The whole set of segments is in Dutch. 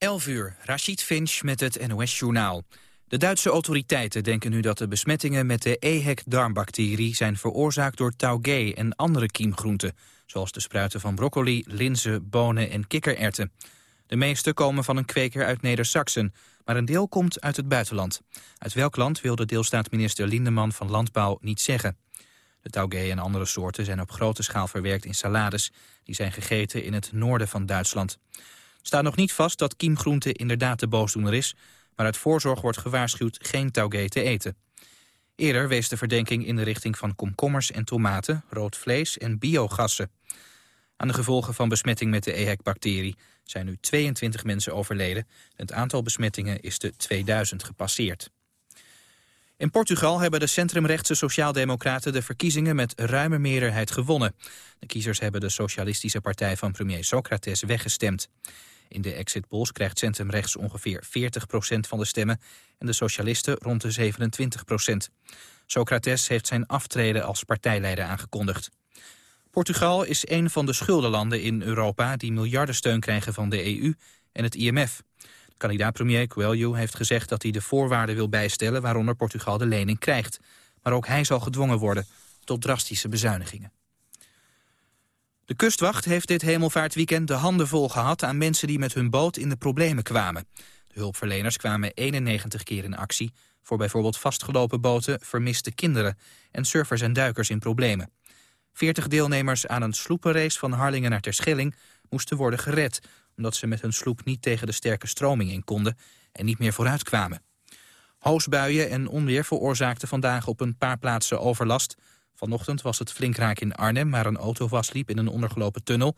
11 uur, Rashid Finch met het NOS-journaal. De Duitse autoriteiten denken nu dat de besmettingen met de EHEC-darmbacterie zijn veroorzaakt door taugé en andere kiemgroenten, zoals de spruiten van broccoli, linzen, bonen en kikkererwten. De meeste komen van een kweker uit Neder-Saxen, maar een deel komt uit het buitenland. Uit welk land wil de deelstaatminister Lindeman van Landbouw niet zeggen. De taugé en andere soorten zijn op grote schaal verwerkt in salades. Die zijn gegeten in het noorden van Duitsland staat nog niet vast dat kiemgroente inderdaad de boosdoener is... maar uit voorzorg wordt gewaarschuwd geen taugé te eten. Eerder wees de verdenking in de richting van komkommers en tomaten, rood vlees en biogassen. Aan de gevolgen van besmetting met de EHEC-bacterie zijn nu 22 mensen overleden. Het aantal besmettingen is de 2000 gepasseerd. In Portugal hebben de centrumrechtse sociaaldemocraten de verkiezingen met ruime meerderheid gewonnen. De kiezers hebben de socialistische partij van premier Socrates weggestemd. In de exit polls krijgt centrumrechts ongeveer 40% van de stemmen... en de socialisten rond de 27% Socrates heeft zijn aftreden als partijleider aangekondigd. Portugal is een van de schuldenlanden in Europa... die miljardensteun krijgen van de EU en het IMF. Kandidaat-premier Coelho heeft gezegd dat hij de voorwaarden wil bijstellen... waaronder Portugal de lening krijgt. Maar ook hij zal gedwongen worden tot drastische bezuinigingen. De kustwacht heeft dit hemelvaartweekend de handen vol gehad... aan mensen die met hun boot in de problemen kwamen. De hulpverleners kwamen 91 keer in actie... voor bijvoorbeeld vastgelopen boten, vermiste kinderen... en surfers en duikers in problemen. 40 deelnemers aan een sloepenrace van Harlingen naar Terschelling... moesten worden gered, omdat ze met hun sloep niet tegen de sterke stroming in konden... en niet meer vooruit kwamen. Hoosbuien en onweer veroorzaakten vandaag op een paar plaatsen overlast... Vanochtend was het flink raak in Arnhem, waar een auto vastliep in een ondergelopen tunnel.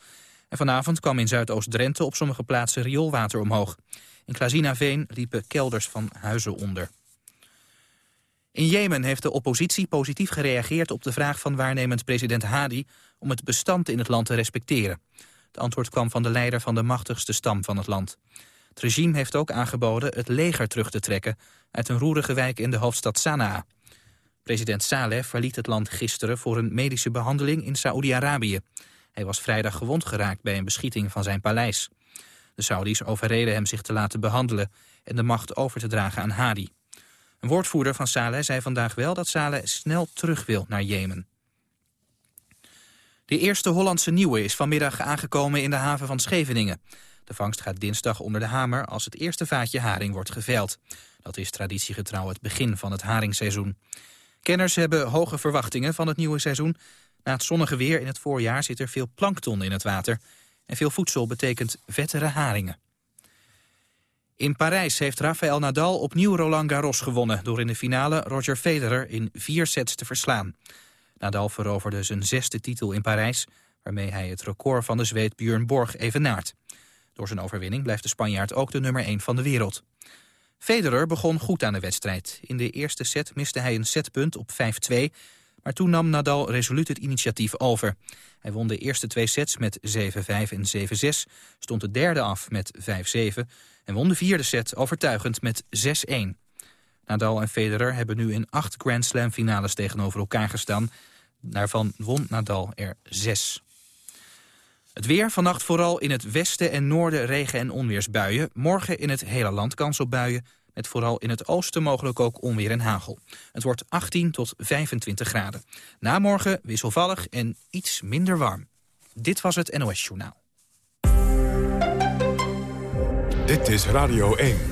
En vanavond kwam in Zuidoost-Drenthe op sommige plaatsen rioolwater omhoog. In Klazinaveen liepen kelders van huizen onder. In Jemen heeft de oppositie positief gereageerd op de vraag van waarnemend president Hadi om het bestand in het land te respecteren. Het antwoord kwam van de leider van de machtigste stam van het land. Het regime heeft ook aangeboden het leger terug te trekken uit een roerige wijk in de hoofdstad Sanaa. President Saleh verliet het land gisteren voor een medische behandeling in Saoedi-Arabië. Hij was vrijdag gewond geraakt bij een beschieting van zijn paleis. De Saudis overreden hem zich te laten behandelen en de macht over te dragen aan Hadi. Een woordvoerder van Saleh zei vandaag wel dat Saleh snel terug wil naar Jemen. De eerste Hollandse nieuwe is vanmiddag aangekomen in de haven van Scheveningen. De vangst gaat dinsdag onder de hamer als het eerste vaatje haring wordt geveild. Dat is traditiegetrouw het begin van het haringseizoen. Kenners hebben hoge verwachtingen van het nieuwe seizoen. Na het zonnige weer in het voorjaar zit er veel plankton in het water. En veel voedsel betekent vettere haringen. In Parijs heeft Rafael Nadal opnieuw Roland Garros gewonnen... door in de finale Roger Federer in vier sets te verslaan. Nadal veroverde zijn zesde titel in Parijs... waarmee hij het record van de Zweed Björn Borg evenaart. Door zijn overwinning blijft de Spanjaard ook de nummer 1 van de wereld. Federer begon goed aan de wedstrijd. In de eerste set miste hij een setpunt op 5-2... maar toen nam Nadal resoluut het initiatief over. Hij won de eerste twee sets met 7-5 en 7-6, stond de derde af met 5-7... en won de vierde set overtuigend met 6-1. Nadal en Federer hebben nu in acht Grand Slam finales tegenover elkaar gestaan. Daarvan won Nadal er zes. Het weer, vannacht vooral in het westen en noorden regen- en onweersbuien. Morgen in het hele land kans op buien, met vooral in het oosten mogelijk ook onweer en hagel. Het wordt 18 tot 25 graden. Na morgen wisselvallig en iets minder warm. Dit was het NOS Journaal. Dit is Radio 1.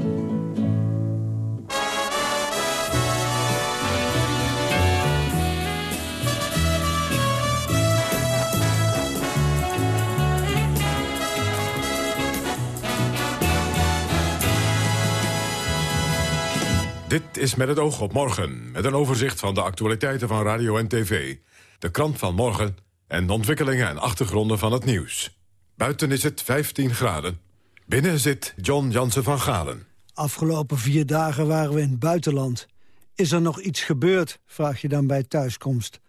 Dit is met het oog op morgen, met een overzicht van de actualiteiten van radio en tv. De krant van morgen en de ontwikkelingen en achtergronden van het nieuws. Buiten is het 15 graden. Binnen zit John Jansen van Galen. Afgelopen vier dagen waren we in het buitenland. Is er nog iets gebeurd, vraag je dan bij thuiskomst.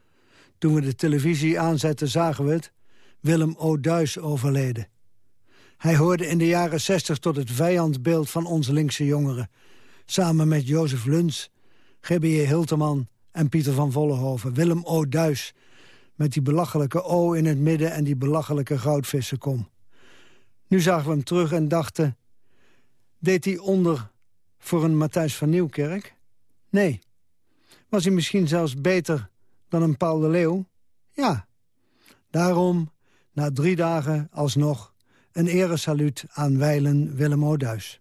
Toen we de televisie aanzetten zagen we het. Willem O'Duis overleden. Hij hoorde in de jaren 60 tot het vijandbeeld van onze linkse jongeren. Samen met Jozef Luns, G.B.J. Hilterman en Pieter van Vollenhoven. Willem O'Duis, met die belachelijke O in het midden... en die belachelijke goudvissenkom. Nu zagen we hem terug en dachten... deed hij onder voor een Matthijs van Nieuwkerk? Nee. Was hij misschien zelfs beter dan een Paul de Leeuw? Ja. Daarom, na drie dagen alsnog, een eresaluut aan Weilen Willem Oduis.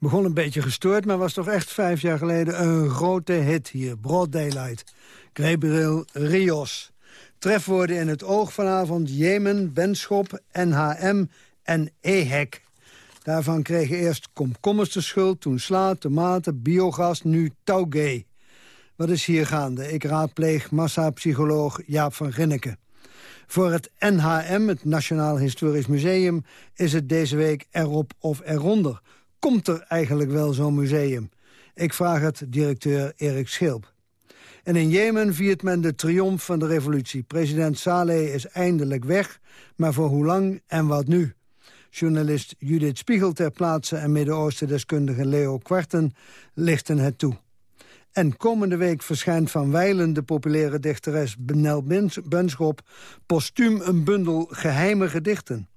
Begon een beetje gestoord, maar was toch echt vijf jaar geleden een grote hit hier. Broad Daylight. Gabriel Rios. Trefwoorden in het oog vanavond Jemen, Benschop, NHM en EHEC. Daarvan kregen eerst komkommers de schuld, toen sla, tomaten, biogas, nu taugé. Wat is hier gaande? Ik raadpleeg massapsycholoog Jaap van Ginneke. Voor het NHM, het Nationaal Historisch Museum, is het deze week erop of eronder komt er eigenlijk wel zo'n museum? Ik vraag het directeur Erik Schilp. En in Jemen viert men de triomf van de revolutie. President Saleh is eindelijk weg, maar voor hoe lang en wat nu? Journalist Judith Spiegel ter plaatse en Midden-Oosten-deskundige Leo Kwarten lichten het toe. En komende week verschijnt Van Weilen de populaire dichteres Benel Benschop... postuum een bundel geheime gedichten.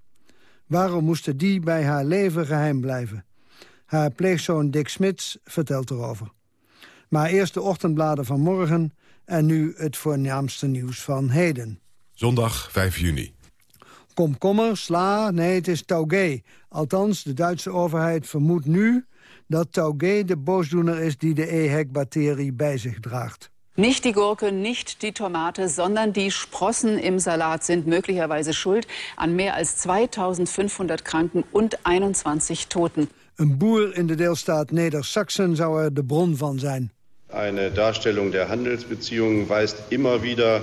Waarom moesten die bij haar leven geheim blijven? Haar pleegzoon Dick Smits vertelt erover. Maar eerst de ochtendbladen van morgen en nu het voornaamste nieuws van heden. Zondag 5 juni. Komkommer, sla, nee, het is taugé. Althans, de Duitse overheid vermoedt nu dat taugé de boosdoener is die de EHEC-bacterie bij zich draagt. Nicht die Gurke, nicht die Tomate, sondern die Sprossen im Salat sind möglicherweise schuld an mehr als 2500 Kranken und 21 Toten. Een boer in de deelstaat Neder-Saxen zou er de bron van zijn. Eine Darstellung der Handelsbeziehungen weist immer wieder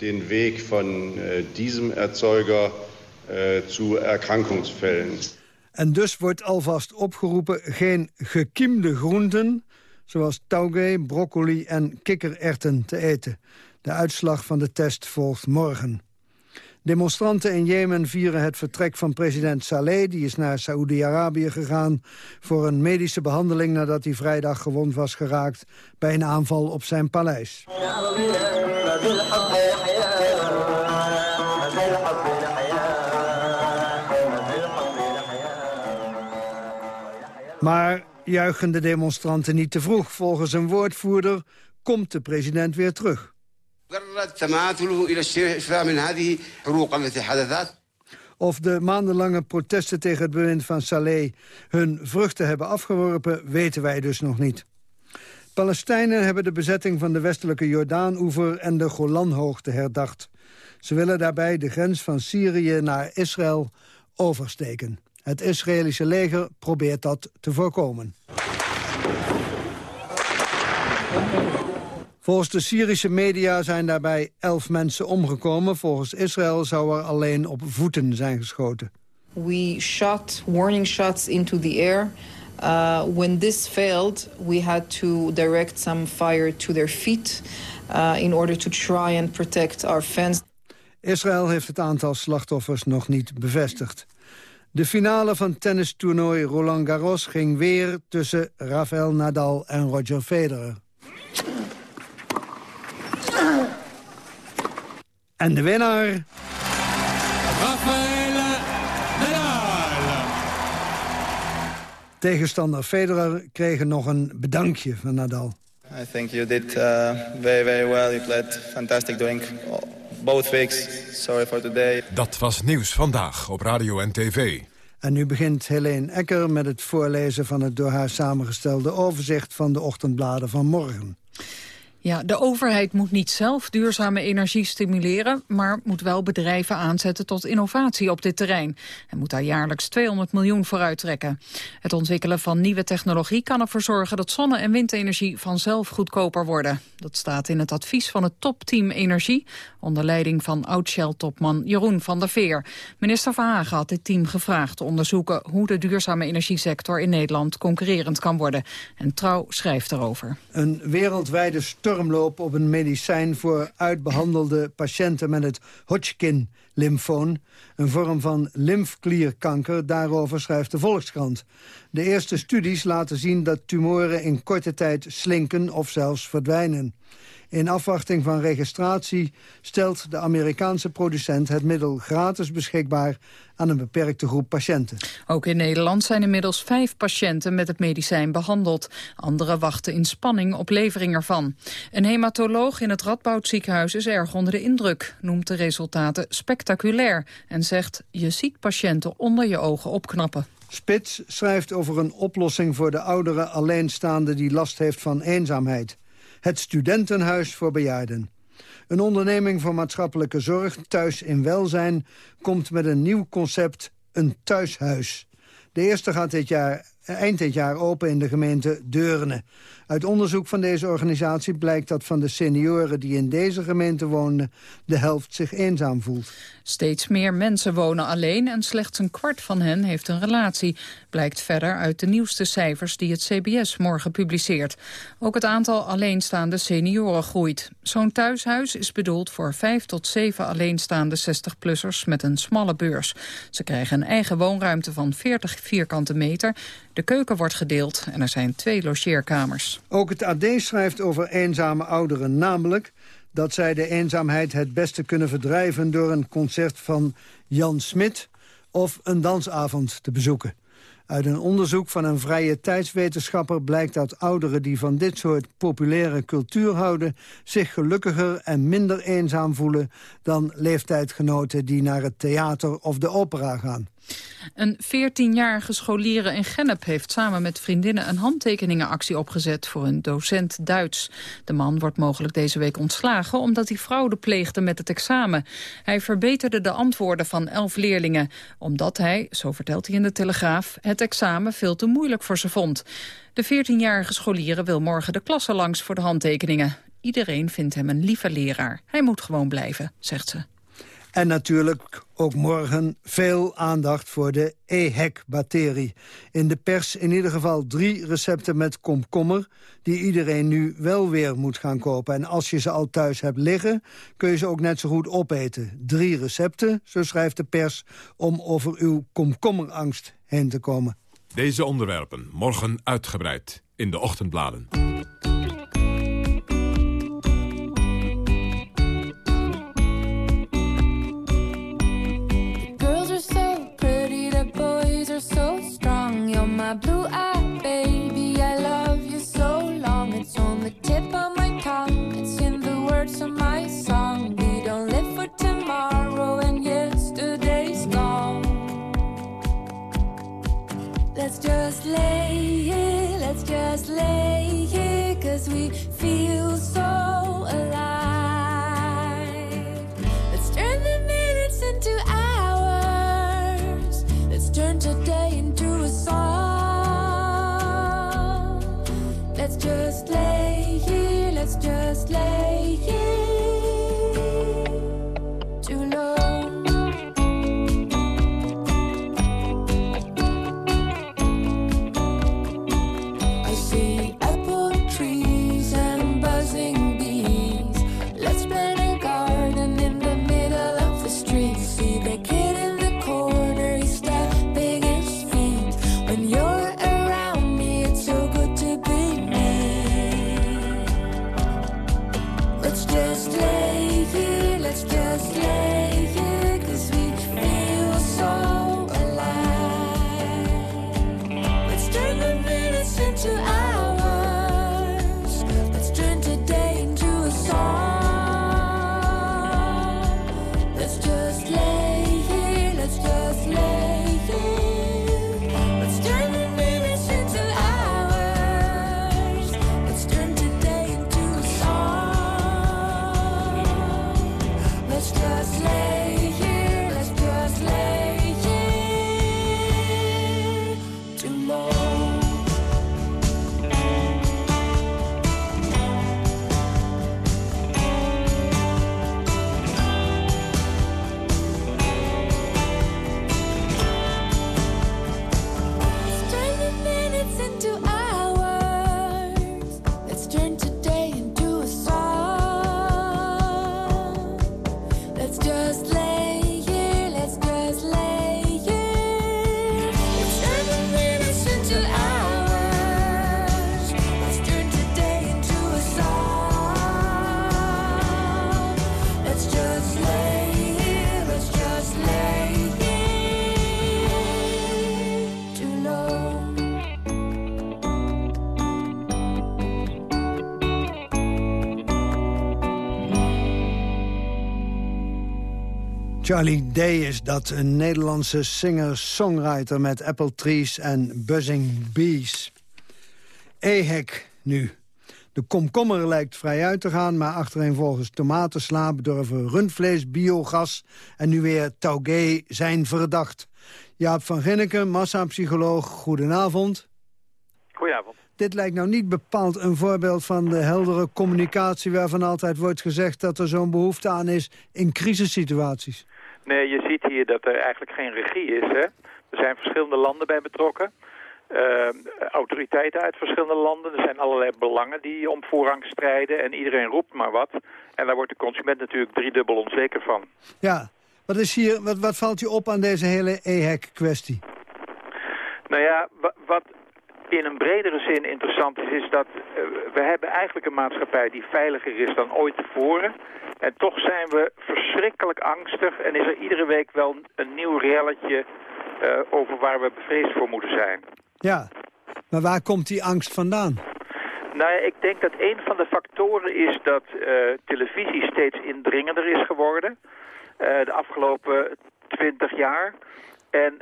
den Weg von äh, diesem Erzeuger äh, zu Erkrankungsfällen. En dus wordt alvast opgeroepen geen gekiemde groenten... zoals taugé, broccoli en kikkererwten te eten. De uitslag van de test volgt morgen. Demonstranten in Jemen vieren het vertrek van president Saleh. Die is naar Saoedi-Arabië gegaan voor een medische behandeling... nadat hij vrijdag gewond was geraakt bij een aanval op zijn paleis. Maar juichen de demonstranten niet te vroeg. Volgens een woordvoerder komt de president weer terug. Of de maandenlange protesten tegen het bewind van Saleh hun vruchten hebben afgeworpen, weten wij dus nog niet. Palestijnen hebben de bezetting van de westelijke Jordaan-oever en de Golanhoogte herdacht. Ze willen daarbij de grens van Syrië naar Israël oversteken. Het Israëlische leger probeert dat te voorkomen. Volgens de Syrische media zijn daarbij elf mensen omgekomen. Volgens Israël zou er alleen op voeten zijn geschoten. We shot warning shots into the air. Uh, when this failed, we had to direct some fire to their feet... Uh, in order to try and protect our fans. Israël heeft het aantal slachtoffers nog niet bevestigd. De finale van tennistoernooi Roland Garros ging weer tussen Rafael Nadal en Roger Federer. En de winnaar... Rafael Nadal. Tegenstander Federer kreeg nog een bedankje van Nadal. I think you did uh, very, very well. You played fantastic doing both weeks. Sorry for today. Dat was Nieuws Vandaag op Radio en TV. En nu begint Helene Ecker met het voorlezen van het door haar samengestelde overzicht van de ochtendbladen van morgen. Ja, de overheid moet niet zelf duurzame energie stimuleren... maar moet wel bedrijven aanzetten tot innovatie op dit terrein. En moet daar jaarlijks 200 miljoen voor uittrekken. Het ontwikkelen van nieuwe technologie kan ervoor zorgen... dat zonne- en windenergie vanzelf goedkoper worden. Dat staat in het advies van het topteam Energie... onder leiding van oud-Shell-topman Jeroen van der Veer. Minister Verhagen had dit team gevraagd te onderzoeken... hoe de duurzame energiesector in Nederland concurrerend kan worden. En Trouw schrijft erover. Een wereldwijde stormloop op een medicijn voor uitbehandelde patiënten met het Hodgkin-lymfoon. Een vorm van lymfklierkanker, daarover schrijft de Volkskrant. De eerste studies laten zien dat tumoren in korte tijd slinken of zelfs verdwijnen. In afwachting van registratie stelt de Amerikaanse producent het middel gratis beschikbaar aan een beperkte groep patiënten. Ook in Nederland zijn inmiddels vijf patiënten met het medicijn behandeld. Anderen wachten in spanning op levering ervan. Een hematoloog in het Radboudziekenhuis is erg onder de indruk, noemt de resultaten spectaculair en zegt je ziet patiënten onder je ogen opknappen. Spits schrijft over een oplossing voor de oudere alleenstaande die last heeft van eenzaamheid. Het studentenhuis voor bejaarden. Een onderneming voor maatschappelijke zorg, Thuis in Welzijn... komt met een nieuw concept, een thuishuis. De eerste gaat dit jaar, eind dit jaar open in de gemeente Deurne. Uit onderzoek van deze organisatie blijkt dat van de senioren die in deze gemeente woonden... de helft zich eenzaam voelt. Steeds meer mensen wonen alleen en slechts een kwart van hen heeft een relatie. Blijkt verder uit de nieuwste cijfers die het CBS morgen publiceert. Ook het aantal alleenstaande senioren groeit. Zo'n thuishuis is bedoeld voor vijf tot zeven alleenstaande 60-plussers met een smalle beurs. Ze krijgen een eigen woonruimte van 40 vierkante meter. De keuken wordt gedeeld en er zijn twee logeerkamers. Ook het AD schrijft over eenzame ouderen, namelijk dat zij de eenzaamheid het beste kunnen verdrijven... door een concert van Jan Smit of een dansavond te bezoeken. Uit een onderzoek van een vrije tijdswetenschapper blijkt dat ouderen die van dit soort populaire cultuur houden... zich gelukkiger en minder eenzaam voelen dan leeftijdgenoten die naar het theater of de opera gaan. Een 14-jarige scholiere in Gennep heeft samen met vriendinnen een handtekeningenactie opgezet voor een docent Duits. De man wordt mogelijk deze week ontslagen omdat hij fraude pleegde met het examen. Hij verbeterde de antwoorden van elf leerlingen, omdat hij, zo vertelt hij in de Telegraaf, het examen veel te moeilijk voor ze vond. De 14-jarige scholiere wil morgen de klasse langs voor de handtekeningen. Iedereen vindt hem een lieve leraar. Hij moet gewoon blijven, zegt ze. En natuurlijk ook morgen veel aandacht voor de EHEC-bacterie. In de pers in ieder geval drie recepten met komkommer... die iedereen nu wel weer moet gaan kopen. En als je ze al thuis hebt liggen, kun je ze ook net zo goed opeten. Drie recepten, zo schrijft de pers, om over uw komkommerangst heen te komen. Deze onderwerpen morgen uitgebreid in de ochtendbladen. just let Charlie Day is dat, een Nederlandse singer-songwriter... met apple trees en buzzing bees. EHEC nu. De komkommer lijkt vrij uit te gaan... maar achtereenvolgens tomatensla, bedorven rundvlees, biogas... en nu weer taugé zijn verdacht. Jaap van Ginneke, massapsycholoog, goedenavond. Goedenavond. Dit lijkt nou niet bepaald een voorbeeld van de heldere communicatie... waarvan altijd wordt gezegd dat er zo'n behoefte aan is in crisissituaties. Nee, je ziet hier dat er eigenlijk geen regie is. Hè? Er zijn verschillende landen bij betrokken. Uh, autoriteiten uit verschillende landen. Er zijn allerlei belangen die om voorrang strijden. En iedereen roept maar wat. En daar wordt de consument natuurlijk driedubbel onzeker van. Ja, wat, is hier, wat, wat valt je op aan deze hele EHEC-kwestie? Nou ja, wa- wat in een bredere zin interessant is, is dat uh, we hebben eigenlijk een maatschappij die veiliger is dan ooit tevoren. En toch zijn we verschrikkelijk angstig en is er iedere week wel een nieuw relletje eh, over waar we bevreesd voor moeten zijn. Ja, maar waar komt die angst vandaan? Nou ja, ik denk dat een van de factoren is dat eh, televisie steeds indringender is geworden. eh, de afgelopen twintig jaar. En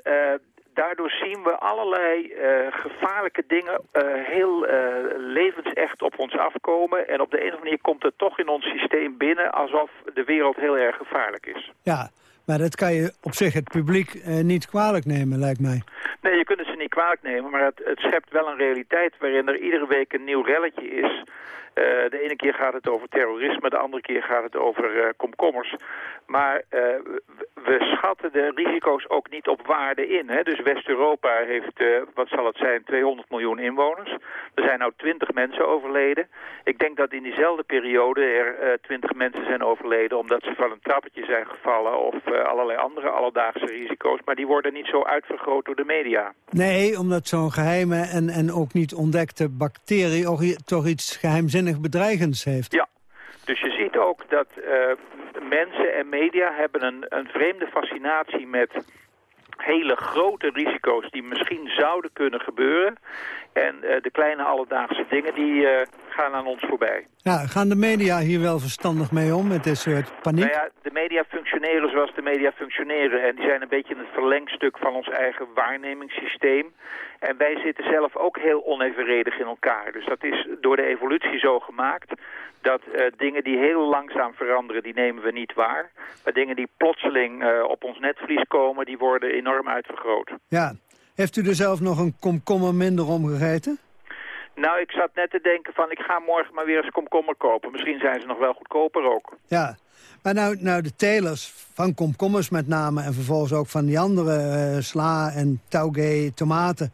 daardoor zien we allerlei eh, gevaarlijke dingen eh, heel eh, levensecht op ons afkomen. En op de een of andere manier komt het toch in ons systeem binnen alsof de wereld heel erg gevaarlijk is. Ja, maar dat kan je op zich het publiek niet kwalijk nemen, lijkt mij. Nee, je kunt het ze niet kwalijk nemen, maar het, het schept wel een realiteit waarin er iedere week een nieuw relletje is. Eh, de ene keer gaat het over terrorisme, de andere keer gaat het over eh, komkommers. Maar eh, we- schatten de risico's ook niet op waarde in. Hè? Dus West-Europa heeft, wat zal het zijn, 200 miljoen inwoners. Er zijn nou 20 mensen overleden. Ik denk dat in diezelfde periode er eh 20 mensen zijn overleden omdat ze van een trappetje zijn gevallen of allerlei andere alledaagse risico's. Maar die worden niet zo uitvergroot door de media. Nee, omdat zo'n geheime en, en ook niet ontdekte bacterie toch iets bedreigends heeft. Ja, dus je ziet ook dat eh, mensen en media hebben een, een vreemde fascinatie met hele grote risico's die misschien zouden kunnen gebeuren. En eh, de kleine alledaagse dingen die eh, gaan aan ons voorbij. Ja, gaan de media hier wel verstandig mee om met dit soort paniek? Nou ja, de media functioneren zoals de media functioneren. En die zijn een beetje het verlengstuk van ons eigen waarnemingssysteem. En wij zitten zelf ook heel onevenredig in elkaar. Dus dat is door de evolutie zo gemaakt dat eh, dingen die heel langzaam veranderen, die nemen we niet waar. Maar dingen die plotseling eh, op ons netvlies komen, die worden enorm uitvergroot. Ja. Heeft u er zelf nog een komkommer minder om gegeten? Nou, ik zat net te denken van ik ga morgen maar weer eens komkommer kopen. Misschien zijn ze nog wel goedkoper ook. Ja. Maar nou, nou de telers van komkommers met name... en vervolgens ook van die andere eh, sla en taugé, tomaten...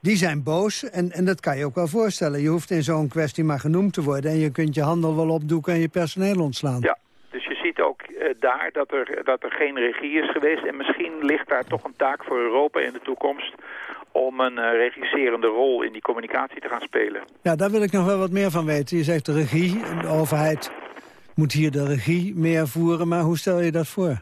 die zijn boos en, en dat kan je ook wel voorstellen. Je hoeft in zo'n kwestie maar genoemd te worden... en je kunt je handel wel opdoeken en je personeel ontslaan. Ja, dus je ziet ook eh, daar dat er, dat er geen regie is geweest. En misschien ligt daar toch een taak voor Europa in de toekomst... om een eh, regisserende rol in die communicatie te gaan spelen. Ja, daar wil ik nog wel wat meer van weten. Je zegt de regie, de overheid moet hier de regie meer voeren... maar hoe stel je dat voor?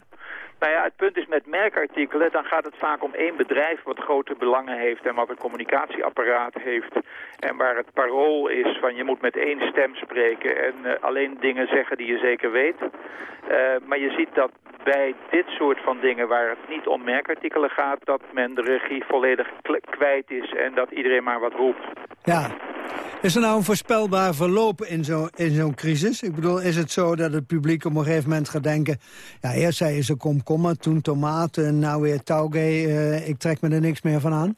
Nou ja, het punt is met merkartikelen, dan gaat het vaak om één bedrijf wat grote belangen heeft en wat een communicatieapparaat heeft. En waar het parool is van je moet met één stem spreken en eh, alleen dingen zeggen die je zeker weet. Eh, maar je ziet dat bij dit soort van dingen waar het niet om merkartikelen gaat, dat men de regie volledig kwijt is en dat iedereen maar wat roept. Ja. Is er nou een voorspelbaar verloop in zo'n crisis? Ik bedoel, is het zo dat het publiek op een gegeven moment gaat denken... ja, eerst zei ze komkommer, toen tomaten, nou weer taugé... eh, ik trek me er niks meer van aan?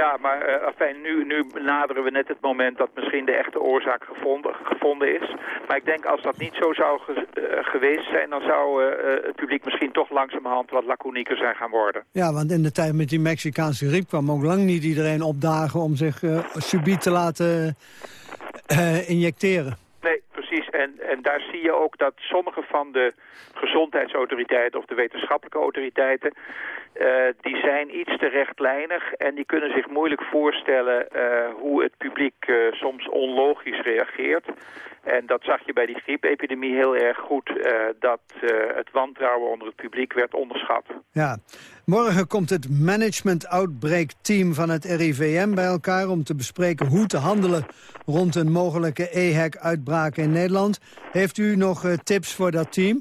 Ja, maar eh, enfin, nu, nu naderen we net het moment dat misschien de echte oorzaak gevonden, gevonden is. Maar ik denk als dat niet zo zou ge- eh, geweest zijn, dan zou eh, het publiek misschien toch langzamerhand wat laconieker zijn gaan worden. Ja, want in de tijd met die Mexicaanse griep kwam ook lang niet iedereen opdagen... om zich subiet te laten injecteren. Nee, precies. En, en daar zie je ook dat sommige van de gezondheidsautoriteiten of de wetenschappelijke autoriteiten, eh, die zijn iets te rechtlijnig en die kunnen zich moeilijk voorstellen eh, hoe het publiek eh, soms onlogisch reageert. En dat zag je bij die griepepidemie heel erg goed, dat het wantrouwen onder het publiek werd onderschat. Ja. Morgen komt het Management Outbreak Team van het RIVM bij elkaar... om te bespreken hoe te handelen rond een mogelijke EHEC-uitbraak in Nederland. Heeft u nog tips voor dat team?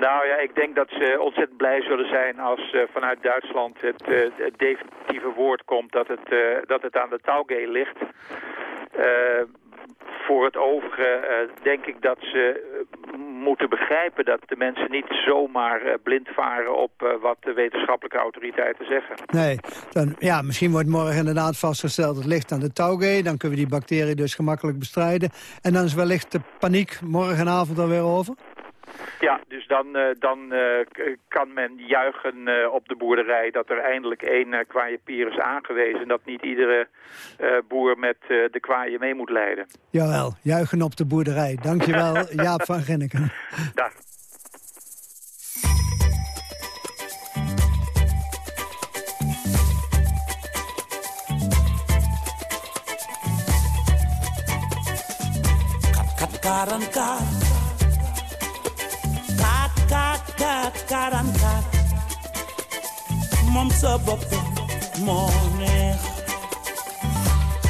Nou ja, ik denk dat ze ontzettend blij zullen zijn als eh, vanuit Duitsland het, eh, het definitieve woord komt dat het, eh, dat het aan de touwgay ligt. Voor het overige denk ik dat ze moeten begrijpen dat de mensen niet zomaar blind varen op wat de wetenschappelijke autoriteiten zeggen. Nee, dan, ja, misschien wordt morgen inderdaad vastgesteld... het ligt aan de taugé, dan kunnen we die bacterie dus gemakkelijk bestrijden. En dan is wellicht de paniek morgenavond alweer over? Ja, dus dan, eh, dan eh, kan men juichen eh, op de boerderij dat er eindelijk één uh, kwaaienpier is aangewezen. Dat niet iedere eh, boer met eh, de kwaaien mee moet leiden. Jawel, juichen op de boerderij. Dankjewel, Jaap van Ginneken. Dag. kat mum's up up in morning.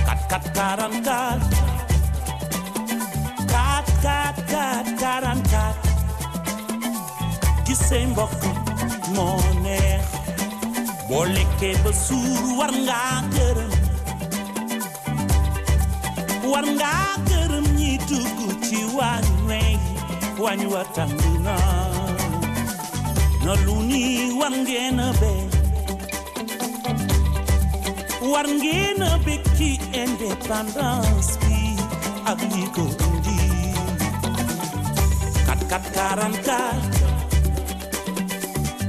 Kat kat karan kat. Kat kat kat karan kat. Gisem bok morning. Boleke besoer warnga kerem. Warnga kerem ni tugu chiwanwe. Wanyuatangu na. No luni wangena be warngena beki independence bi abniko ndi kat kat karan kat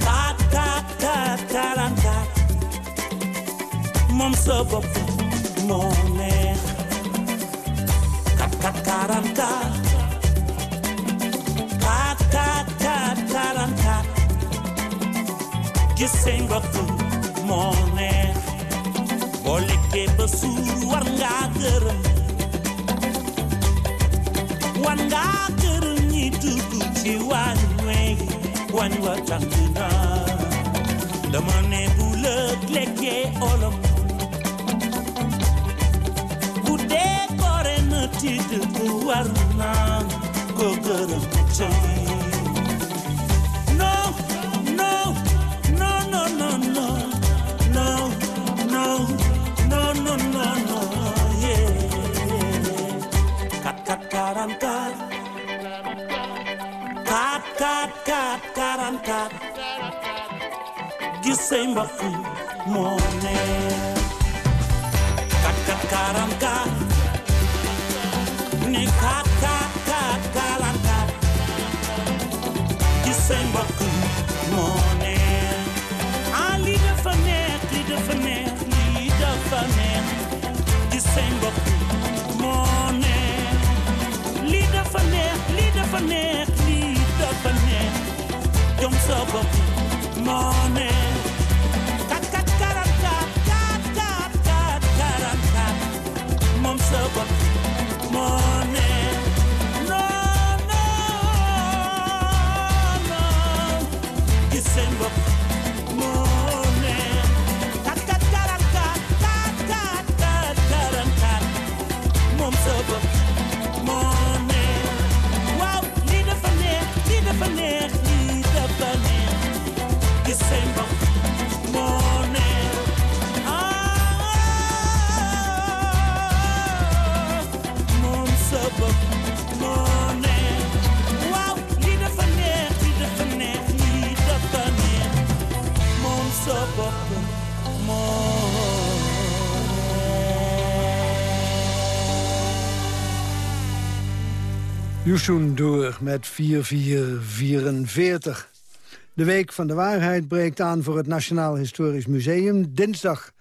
kat kat kat kat mom so bop kat kat karantak, kat kat kat kat karan kat ba suur war ngaa gërëm war ngaa gërëm ñi dugg ci waañ wey. Waañ wa tàng na. Dama ne bu lëg lekkee olom bu dee gore na tidd bu war naa ko gërëm cëy karantar. Kaat, tap, tap, karantar. Gis say mbokk moo ne. Kat, kat, karantar. Ni kaat, kaat, kaat, karantar. Gis say mbokk moo ne. Ah, li de neex, li vernecht, liefde vernecht. Jom zo bokken, money. Kat, kat, karan, kat, kat, kat, kat, kat. Mom. Youssou Door met 4444. De Week van de Waarheid breekt aan voor het Nationaal Historisch Museum. Dinsdag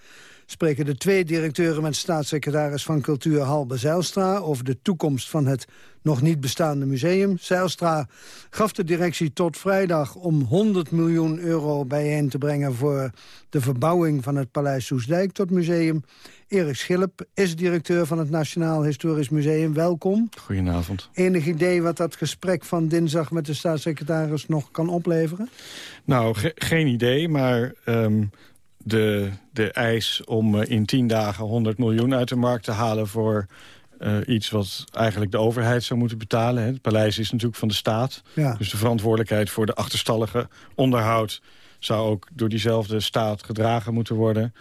spreken de twee directeuren met staatssecretaris van Cultuur Halbe Zijlstra... over de toekomst van het nog niet bestaande museum. Zijlstra gaf de directie tot vrijdag om 100 miljoen euro bijeen te brengen... voor de verbouwing van het Paleis Soesdijk tot museum. Erik Schilp is directeur van het Nationaal Historisch Museum. Welkom. Goedenavond. Enig idee wat dat gesprek van dinsdag met de staatssecretaris nog kan opleveren? Nou, ge- geen idee, maar ehm, de, de eis om eh, in tien dagen 100 miljoen uit de markt te halen... voor eh, iets wat eigenlijk de overheid zou moeten betalen. Hè. Het paleis is natuurlijk van de staat. Ja. Dus de verantwoordelijkheid voor de achterstallige onderhoud... zou ook door diezelfde staat gedragen moeten worden.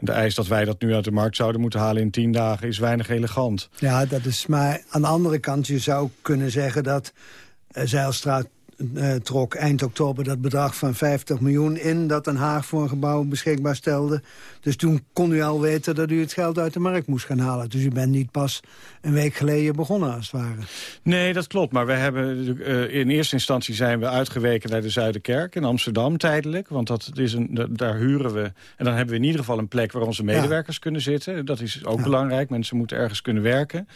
De eis dat wij dat nu uit de markt zouden moeten halen in tien dagen... is weinig elegant. Ja, dat is maar aan de andere kant, je zou kunnen zeggen dat eh, Eh, trok eind oktober dat bedrag van 50 miljoen in... dat Den Haag voor een gebouw beschikbaar stelde. Dus toen kon u al weten dat u het geld uit de markt moest gaan halen. Dus u bent niet pas een week geleden begonnen, als het ware. Nee, dat klopt. Maar we hebben eh, in eerste instantie zijn we uitgeweken naar de Zuiderkerk in Amsterdam tijdelijk. Want dat is een, da- daar huren we. En dan hebben we in ieder geval een plek waar onze medewerkers kunnen zitten. Dat is ook belangrijk. Mensen moeten ergens kunnen werken.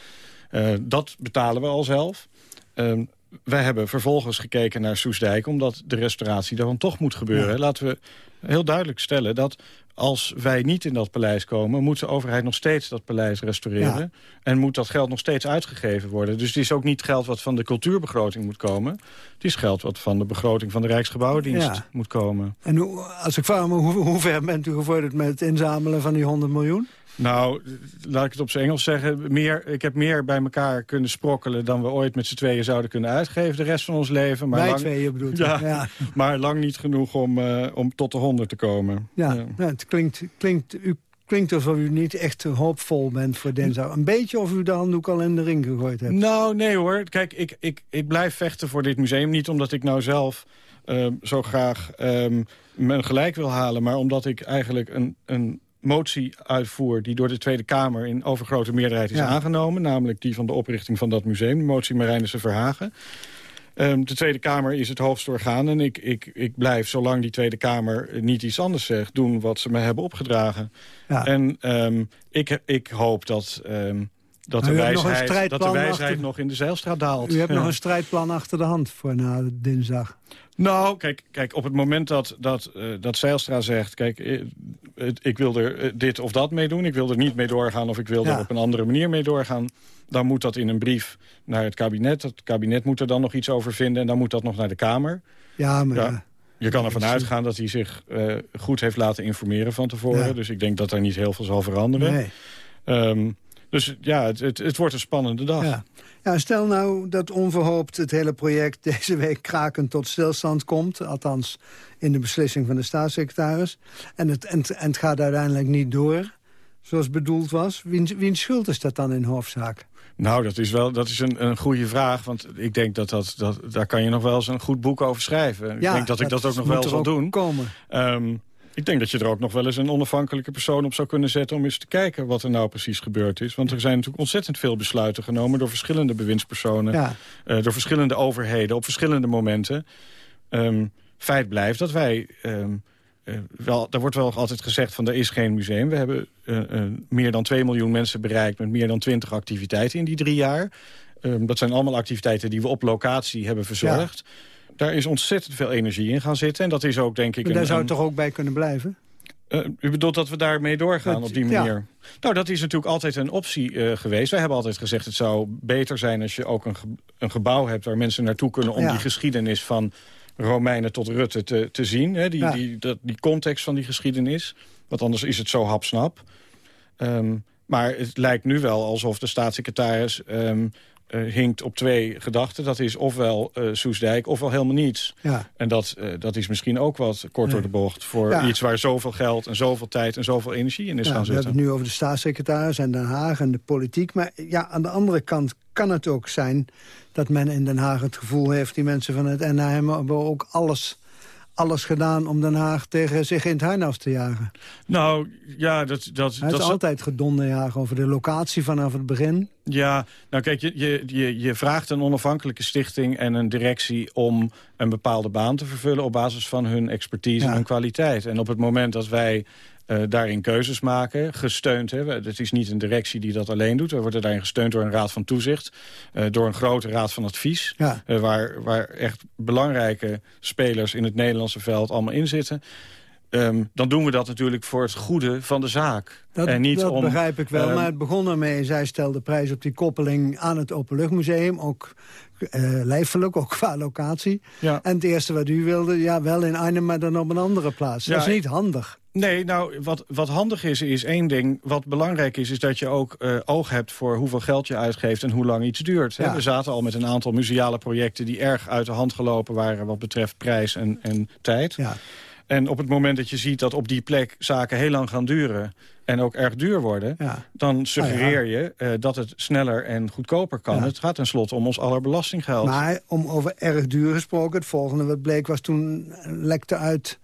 Eh, dat betalen we al zelf. Ehm, wij hebben vervolgens gekeken naar Soesdijk... omdat de restauratie daarvan toch moet gebeuren. Laten we heel duidelijk stellen dat als wij niet in dat paleis komen... moet de overheid nog steeds dat paleis restaureren. Ja. En moet dat geld nog steeds uitgegeven worden. Dus het is ook niet geld wat van de cultuurbegroting moet komen. Het is geld wat van de begroting van de Rijksgebouwdienst Ja. moet komen. En hoe, als ik vraag me, hoe, hoe ver bent u gevorderd met het inzamelen van die 100 miljoen? Nou, laat ik het op zijn Engels zeggen. Meer, ik heb meer bij elkaar kunnen sprokkelen... dan we ooit met z'n tweeën zouden kunnen uitgeven de rest van ons leven. Maar Wij lang, tweeën bedoelt u? ja, Ja. maar lang niet genoeg om, eh, om tot de 100 te komen. Ja, ja, het klinkt, klinkt, u klinkt alsof u niet echt hoopvol bent voor dinsdag. Een beetje of u de handdoek al in de ring gegooid hebt. Nou, nee hoor. Kijk, ik, ik, ik blijf vechten voor dit museum. Niet omdat ik nou zelf eh, zo graag ehm, mijn gelijk wil halen... maar omdat ik eigenlijk een, een motie uitvoer... die door de Tweede Kamer in overgrote meerderheid is Ja. aangenomen. Namelijk die van de oprichting van dat museum. De motie Marijnissen Verhagen. Ehm, de Tweede Kamer is het hoogste orgaan. En ik, ik, ik blijf, zolang die Tweede Kamer niet iets anders zegt... doen wat ze me hebben opgedragen. Ja. En ehm, ik, ik hoop dat... ehm, dat Maar de, wijsheid, dat de wijsheid achter- nog in de Zeilstraat daalt. U hebt Ja. nog een strijdplan achter de hand voor na dinsdag. Nou, kijk, kijk op het moment dat, dat, eh, dat Zeilstra zegt... kijk, eh, ik wil er eh, dit of dat mee doen... ik wil er niet mee doorgaan of ik wil Ja. er op een andere manier mee doorgaan... dan moet dat in een brief naar het kabinet. Het kabinet moet er dan nog iets over vinden... en dan moet dat nog naar de Kamer. Ja, maar Ja. Je kan ervan uitgaan dat hij zich goed heeft laten informeren van tevoren. Dus ik denk dat er niet heel veel zal veranderen. Nee. Ehm, dus ja, het, het, het wordt een spannende dag. Ja. ja, stel nou dat onverhoopt het hele project deze week krakend tot stilstand komt. Althans, in de beslissing van de staatssecretaris. En het, en, het- en het gaat uiteindelijk niet door, zoals bedoeld was. Wiens, wiens schuld is dat dan in hoofdzaak? Nou, dat is wel dat is een, een goede vraag. Want ik denk dat, dat, dat daar kan je nog wel eens een goed boek over schrijven. ik denk dat ik dat ook nog wel zal doen. Komen. Ehm, ik denk dat je er ook nog wel eens een onafhankelijke persoon op zou kunnen zetten... om eens te kijken wat er nou precies gebeurd is. Want er zijn natuurlijk ontzettend veel besluiten genomen... door verschillende bewindspersonen, Ja. eh, door verschillende overheden... op verschillende momenten. Ehm, feit blijft dat wij... ehm, eh, wel, er wordt wel altijd gezegd van er is geen museum. We hebben eh, meer dan 2 miljoen mensen bereikt... met meer dan 20 activiteiten in die drie jaar. Ehm, dat zijn allemaal activiteiten die we op locatie hebben verzorgd. Daar is ontzettend veel energie in gaan zitten. En dat is ook, denk ik... Maar daar een- zou een- het toch ook bij kunnen blijven? eh, u bedoelt dat we daarmee doorgaan Dat- op die ja. manier? Nou, dat is natuurlijk altijd een optie eh, geweest. Wij hebben altijd gezegd het zou beter zijn als je ook een, ge- een gebouw hebt... waar mensen naartoe kunnen om Ja. die geschiedenis van Romeinen tot Rutte te, te zien. Hè? Die, Ja. die, dat, die context van die geschiedenis. Want anders is het zo hapsnap. Ehm, maar het lijkt nu wel alsof de staatssecretaris... ehm, eh, hinkt op twee gedachten. Dat is ofwel eh Soesdijk ofwel helemaal niets. Ja. En dat, eh, dat is misschien ook wat kort door de bocht... voor Ja. iets waar zoveel geld en zoveel tijd en zoveel energie in is Ja, gaan we hebben zitten. het nu over de staatssecretaris en Den Haag en de politiek. Maar ja, aan de andere kant kan het ook zijn dat men in Den Haag het gevoel heeft... die mensen van het NHM hebben ook alles, alles gedaan om Den Haag tegen zich in het harnas te jagen. Nou, ja, dat... dat, Hij dat is altijd gedonderjagen over de locatie vanaf het begin. Ja, nou kijk, je, je, je, je vraagt een onafhankelijke stichting en een directie... om een bepaalde baan te vervullen op basis van hun expertise Ja. en hun kwaliteit. En op het moment dat wij eh, daarin keuzes maken, gesteund... Hè, we- het is niet een directie die dat alleen doet. We worden daarin gesteund door een raad van toezicht... eh, door een grote raad van advies... Ja. eh, waar, waar echt belangrijke spelers in het Nederlandse veld allemaal in zitten... Ehm, dan doen we dat natuurlijk voor het goede van de zaak. Dat, en niet dat om, begrijp ik wel, ehm, maar het begon ermee. Zij stelde prijs op die koppeling aan het Openluchtmuseum. Ook lijfelijk, ook qua locatie. Ja. En het eerste wat u wilde, ja, wel in Arnhem, maar dan op een andere plaats. Ja, dat is niet handig. Nee, nou, wat, wat handig is, is één ding. Wat belangrijk is, is dat je ook eh, oog hebt voor hoeveel geld je uitgeeft en hoe lang iets duurt. hè. We zaten al met een aantal museale projecten die erg uit de hand gelopen waren wat betreft prijs en, en tijd. Ja. En op het moment dat je ziet dat op die plek zaken heel lang gaan duren en ook erg duur worden, Ja. dan suggereer je eh, dat het sneller en goedkoper kan. Ja. Het gaat tenslotte om ons aller belastinggeld. Maar om over erg duur gesproken, het volgende wat bleek was toen lekte uit...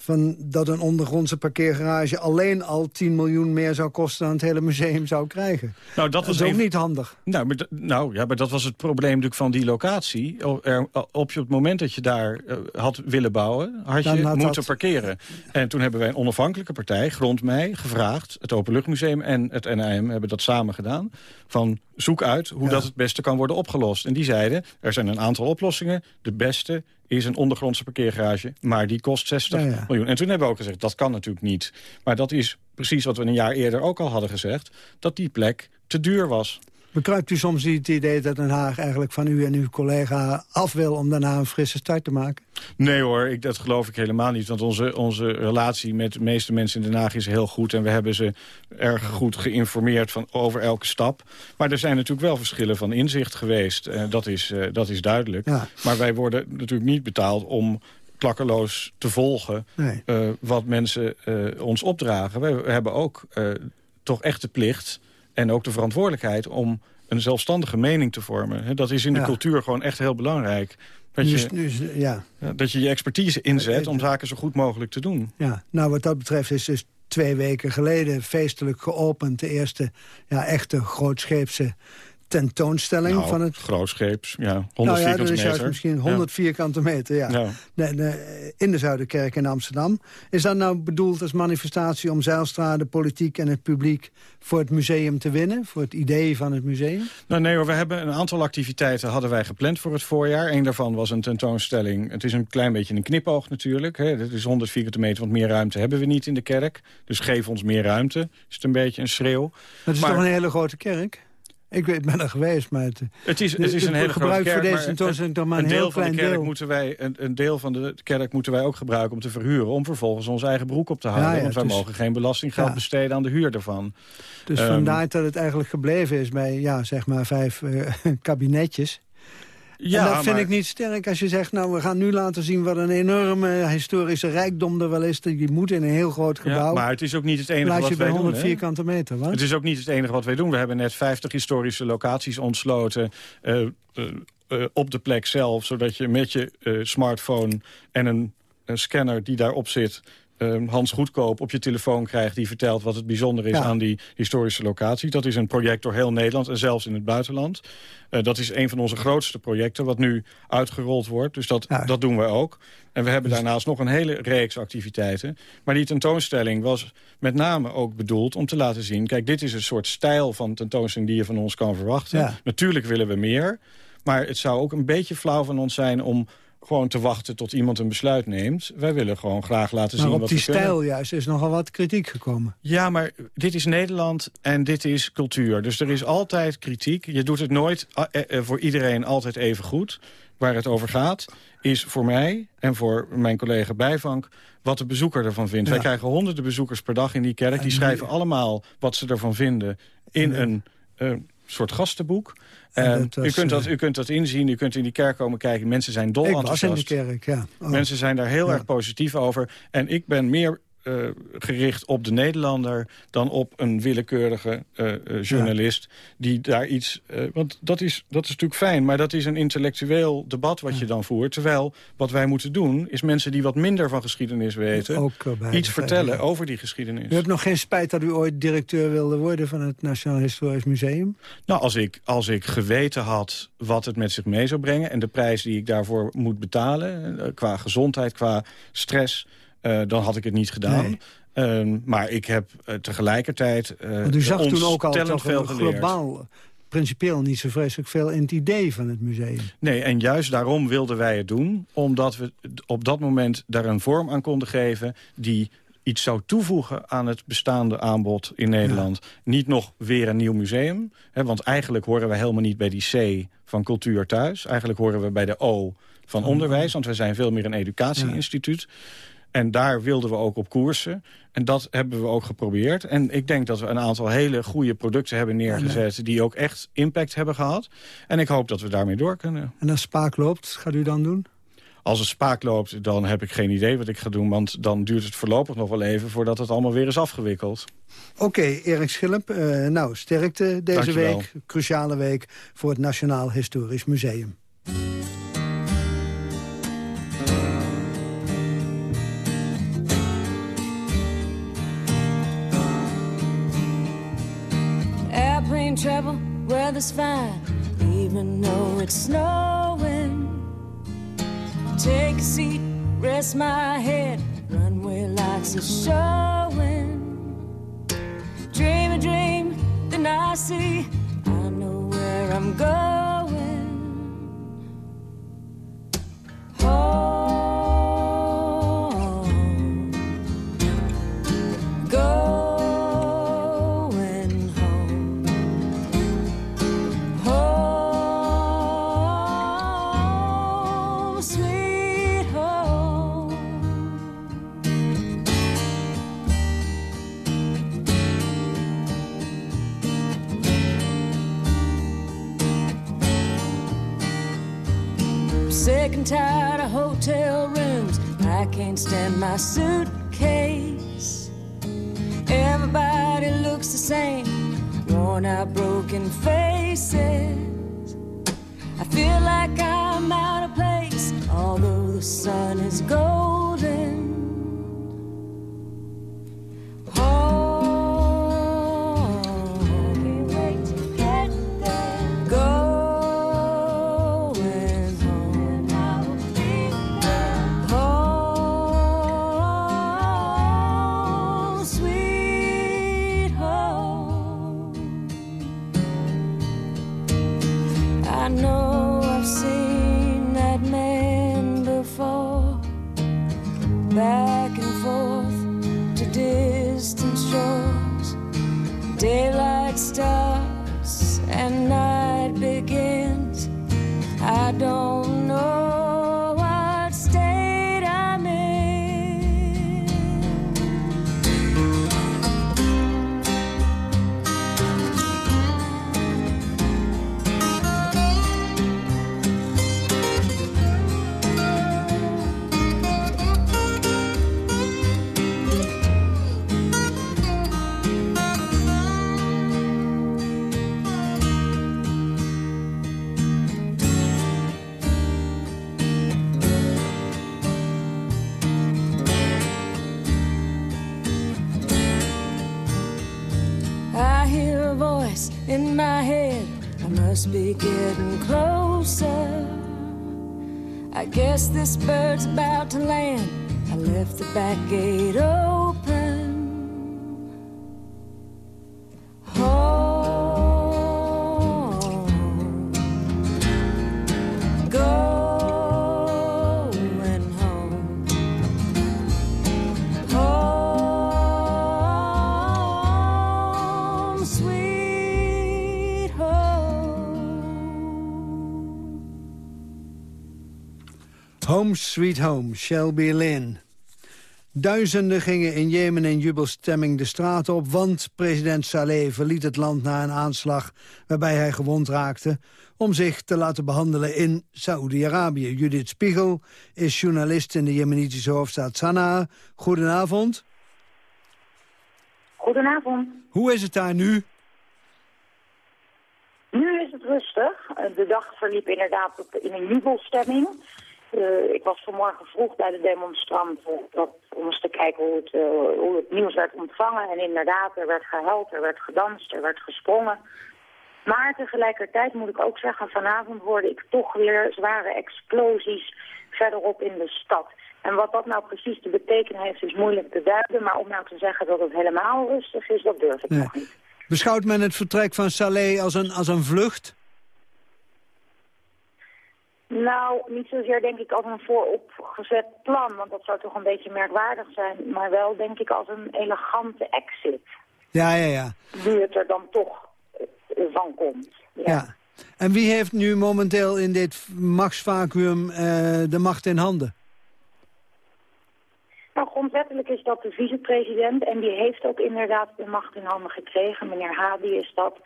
Van dat een ondergrondse parkeergarage alleen al 10 miljoen meer zou kosten... dan het hele museum zou krijgen. Nou, dat Dat was is ook een- niet handig. Nou, maar, nou ja, maar dat was het probleem natuurlijk van die locatie. O- Er, op het moment dat je daar eh, had willen bouwen, had Dan je had moeten dat- parkeren. En toen hebben wij een onafhankelijke partij, Grondmei, gevraagd. Het Openluchtmuseum en het NAM hebben dat samen gedaan. Van zoek uit hoe Ja. dat het beste kan worden opgelost. En die zeiden, er zijn een aantal oplossingen. De beste is een ondergrondse parkeergarage, maar die kost 60 Ja, ja. miljoen. En toen hebben we ook gezegd, dat kan natuurlijk niet. Maar dat is precies wat we een jaar eerder ook al hadden gezegd... dat die plek te duur was. Bekruipt u soms het idee dat Den Haag eigenlijk van u en uw collega af wil... om daarna een frisse start te maken? Nee hoor, ik, dat geloof ik helemaal niet. Want onze, onze relatie met de meeste mensen in Den Haag is heel goed. En we hebben ze erg goed geïnformeerd van, over elke stap. Maar er zijn natuurlijk wel verschillen van inzicht geweest. Eh, dat, is, eh, dat is duidelijk. Ja. Maar wij worden natuurlijk niet betaald om klakkeloos te volgen... Nee. eh, wat mensen ons opdragen. We hebben ook toch echt de plicht en ook de verantwoordelijkheid... om een zelfstandige mening te vormen. Dat is in de Ja. cultuur gewoon echt heel belangrijk. Dat je, ja. ja, dat je je expertise inzet om zaken zo goed mogelijk te doen. Ja, nou wat dat betreft is dus twee weken geleden feestelijk geopend... de eerste ja, echte grootscheepse tentoonstelling Nou, van het... grootscheeps, ja, 100 nou ja, vierkante dat is juist misschien 100 vierkante meter, ja. Ja. De- de- in de Zuiderkerk in Amsterdam. Is dat nou bedoeld als manifestatie om Zijlstra, de politiek en het publiek... voor het museum te winnen, voor het idee van het museum? Nou nee hoor, we hebben een aantal activiteiten hadden wij gepland voor het voorjaar. Eén daarvan was een tentoonstelling. Het is een klein beetje een knipoog natuurlijk. Hè. Het is 100 vierkante meter, want meer ruimte hebben we niet in de kerk. Dus geef ons meer ruimte. Is het een beetje een schreeuw. Dat is Maar- toch een hele grote kerk? Ik weet, ben er geweest, maar het, Het is, het is een hele grote kerk, voor deze maar tentoonstelling maar een, een heel deel van de kerk deel. moeten wij, een, een deel van de kerk moeten wij ook gebruiken om te verhuren, om vervolgens ons eigen broek op te houden. Ja, ja, want wij dus- mogen geen belastinggeld Ja. besteden aan de huur ervan. Dus Ehm, vandaar dat het eigenlijk gebleven is bij, ja, zeg maar, vijf eh, kabinetjes. Ja, en dat vind maar- ik niet sterk als je zegt... nou, we gaan nu laten zien wat een enorme historische rijkdom er wel is. Die moet in een heel groot gebouw. Ja, maar het is ook niet het enige Laat wat je wij bij doen. 100 hè? vierkante meter, wat? Het is ook niet het enige wat wij doen. We hebben net 50 historische locaties ontsloten eh, eh, eh, op de plek zelf. Zodat je met je smartphone en een, een scanner die daarop zit... eh, Hans Goedkoop op je telefoon krijgt... die vertelt wat het bijzonder is Ja. aan die historische locatie. Dat is een project door heel Nederland en zelfs in het buitenland. Eh, dat is een van onze grootste projecten wat nu uitgerold wordt. Dus dat, dat doen we ook. En we hebben daarnaast nog een hele reeks activiteiten. Maar die tentoonstelling was met name ook bedoeld om te laten zien... kijk, dit is een soort stijl van tentoonstelling die je van ons kan verwachten. Ja. Natuurlijk willen we meer. Maar het zou ook een beetje flauw van ons zijn om gewoon te wachten tot iemand een besluit neemt. Wij willen gewoon graag laten maar zien op wat die we kunnen. stijl juist is nogal wat kritiek gekomen. Ja, maar dit is Nederland en dit is cultuur. Dus er is altijd kritiek. Je doet het nooit eh, eh, voor iedereen altijd even goed. Waar het over gaat is voor mij en voor mijn collega Bijvank... wat de bezoeker ervan vindt. Ja. Wij krijgen honderden bezoekers per dag in die kerk. Die schrijven allemaal wat ze ervan vinden in een eh, soort gastenboek. Eh, was, u, kunt dat, eh, u kunt dat inzien, u kunt in die kerk komen kijken. Mensen zijn dol ik was in enthousiast. de kerk, ja. Oh. Mensen zijn daar heel Ja. erg positief over. En ik ben meer eh, gericht op de Nederlander... dan op een willekeurige eh, eh, journalist die daar iets... want dat is, dat is natuurlijk fijn, maar dat is een intellectueel debat wat je dan voert. Terwijl wat wij moeten doen, is mensen die wat minder van geschiedenis weten... Ook iets vertellen ja. over die geschiedenis. U hebt nog geen spijt dat u ooit directeur wilde worden van het Nationaal Historisch Museum? Nou, als ik, als ik geweten had wat het met zich mee zou brengen... en de prijs die ik daarvoor moet betalen, qua gezondheid, qua stress... eh, dan had ik het niet gedaan. Nee. Ehm, maar ik heb eh, tegelijkertijd eh Want u zag toen ook al toch veel globaal, principieel niet zo vreselijk veel in het idee van het museum. Nee, en juist daarom wilden wij het doen. Omdat we op dat moment daar een vorm aan konden geven... die iets zou toevoegen aan het bestaande aanbod in Nederland. Niet nog weer een nieuw museum. Hè, want eigenlijk horen we helemaal niet bij die C van cultuur thuis. Eigenlijk horen we bij de O van onderwijs. Want we zijn veel meer een educatieinstituut. En daar wilden we ook op koersen. En dat hebben we ook geprobeerd. En ik denk dat we een aantal hele goede producten hebben neergezet... die ook echt impact hebben gehad. En ik hoop dat we daarmee door kunnen. En als Spaak loopt, gaat u dan doen? Als het spaak loopt, dan heb ik geen idee wat ik ga doen. Want dan duurt het voorlopig nog wel even voordat het allemaal weer is afgewikkeld. Oké, Erik Schilp, eh, nou, sterkte deze Dankjewel. week. Cruciale week voor het Nationaal Historisch Museum. Travel, weather's fine, even though it's snowing. Take a seat, rest my head, runway lights are showing. Dream a dream, then I see, I know where I'm going. Stand my suitcase. In my head. I must be getting closer. I guess this bird's about to land. I left the back gate open. Home Sweet Home, Shelby Lynn. Duizenden gingen in Jemen in jubelstemming de straat op... want president Saleh verliet het land na een aanslag... waarbij hij gewond raakte... om zich te laten behandelen in Saoedi-Arabië. Judith Spiegel is journalist in de jemenitische hoofdstad Sanaa. Goedenavond. Goedenavond. Hoe is het daar nu? Nu is het rustig. De dag verliep inderdaad in een jubelstemming. Eh, ik was vanmorgen vroeg bij de demonstranten dat, om eens te kijken hoe het, eh, hoe het nieuws werd ontvangen. En inderdaad, er werd gehuild, er werd gedanst, er werd gesprongen. Maar tegelijkertijd moet ik ook zeggen, vanavond hoorde ik toch weer zware explosies verderop in de stad. En wat dat nou precies te betekenen heeft, is moeilijk te duiden. Maar om nou te zeggen dat het helemaal rustig is, dat durf ik Nee. nog niet. Beschouwt men het vertrek van Saleh als een, als een vlucht? Nou, niet zozeer denk ik als een vooropgezet plan, want dat zou toch een beetje merkwaardig zijn. Maar wel denk ik als een elegante exit, Ja, ja, ja. nu het er dan toch eh, van komt. ja. En wie heeft nu momenteel in dit machtsvacuum eh, de macht in handen? Nou, grondwettelijk is dat de vicepresident en die heeft ook inderdaad de macht in handen gekregen. Meneer Hadi is dat.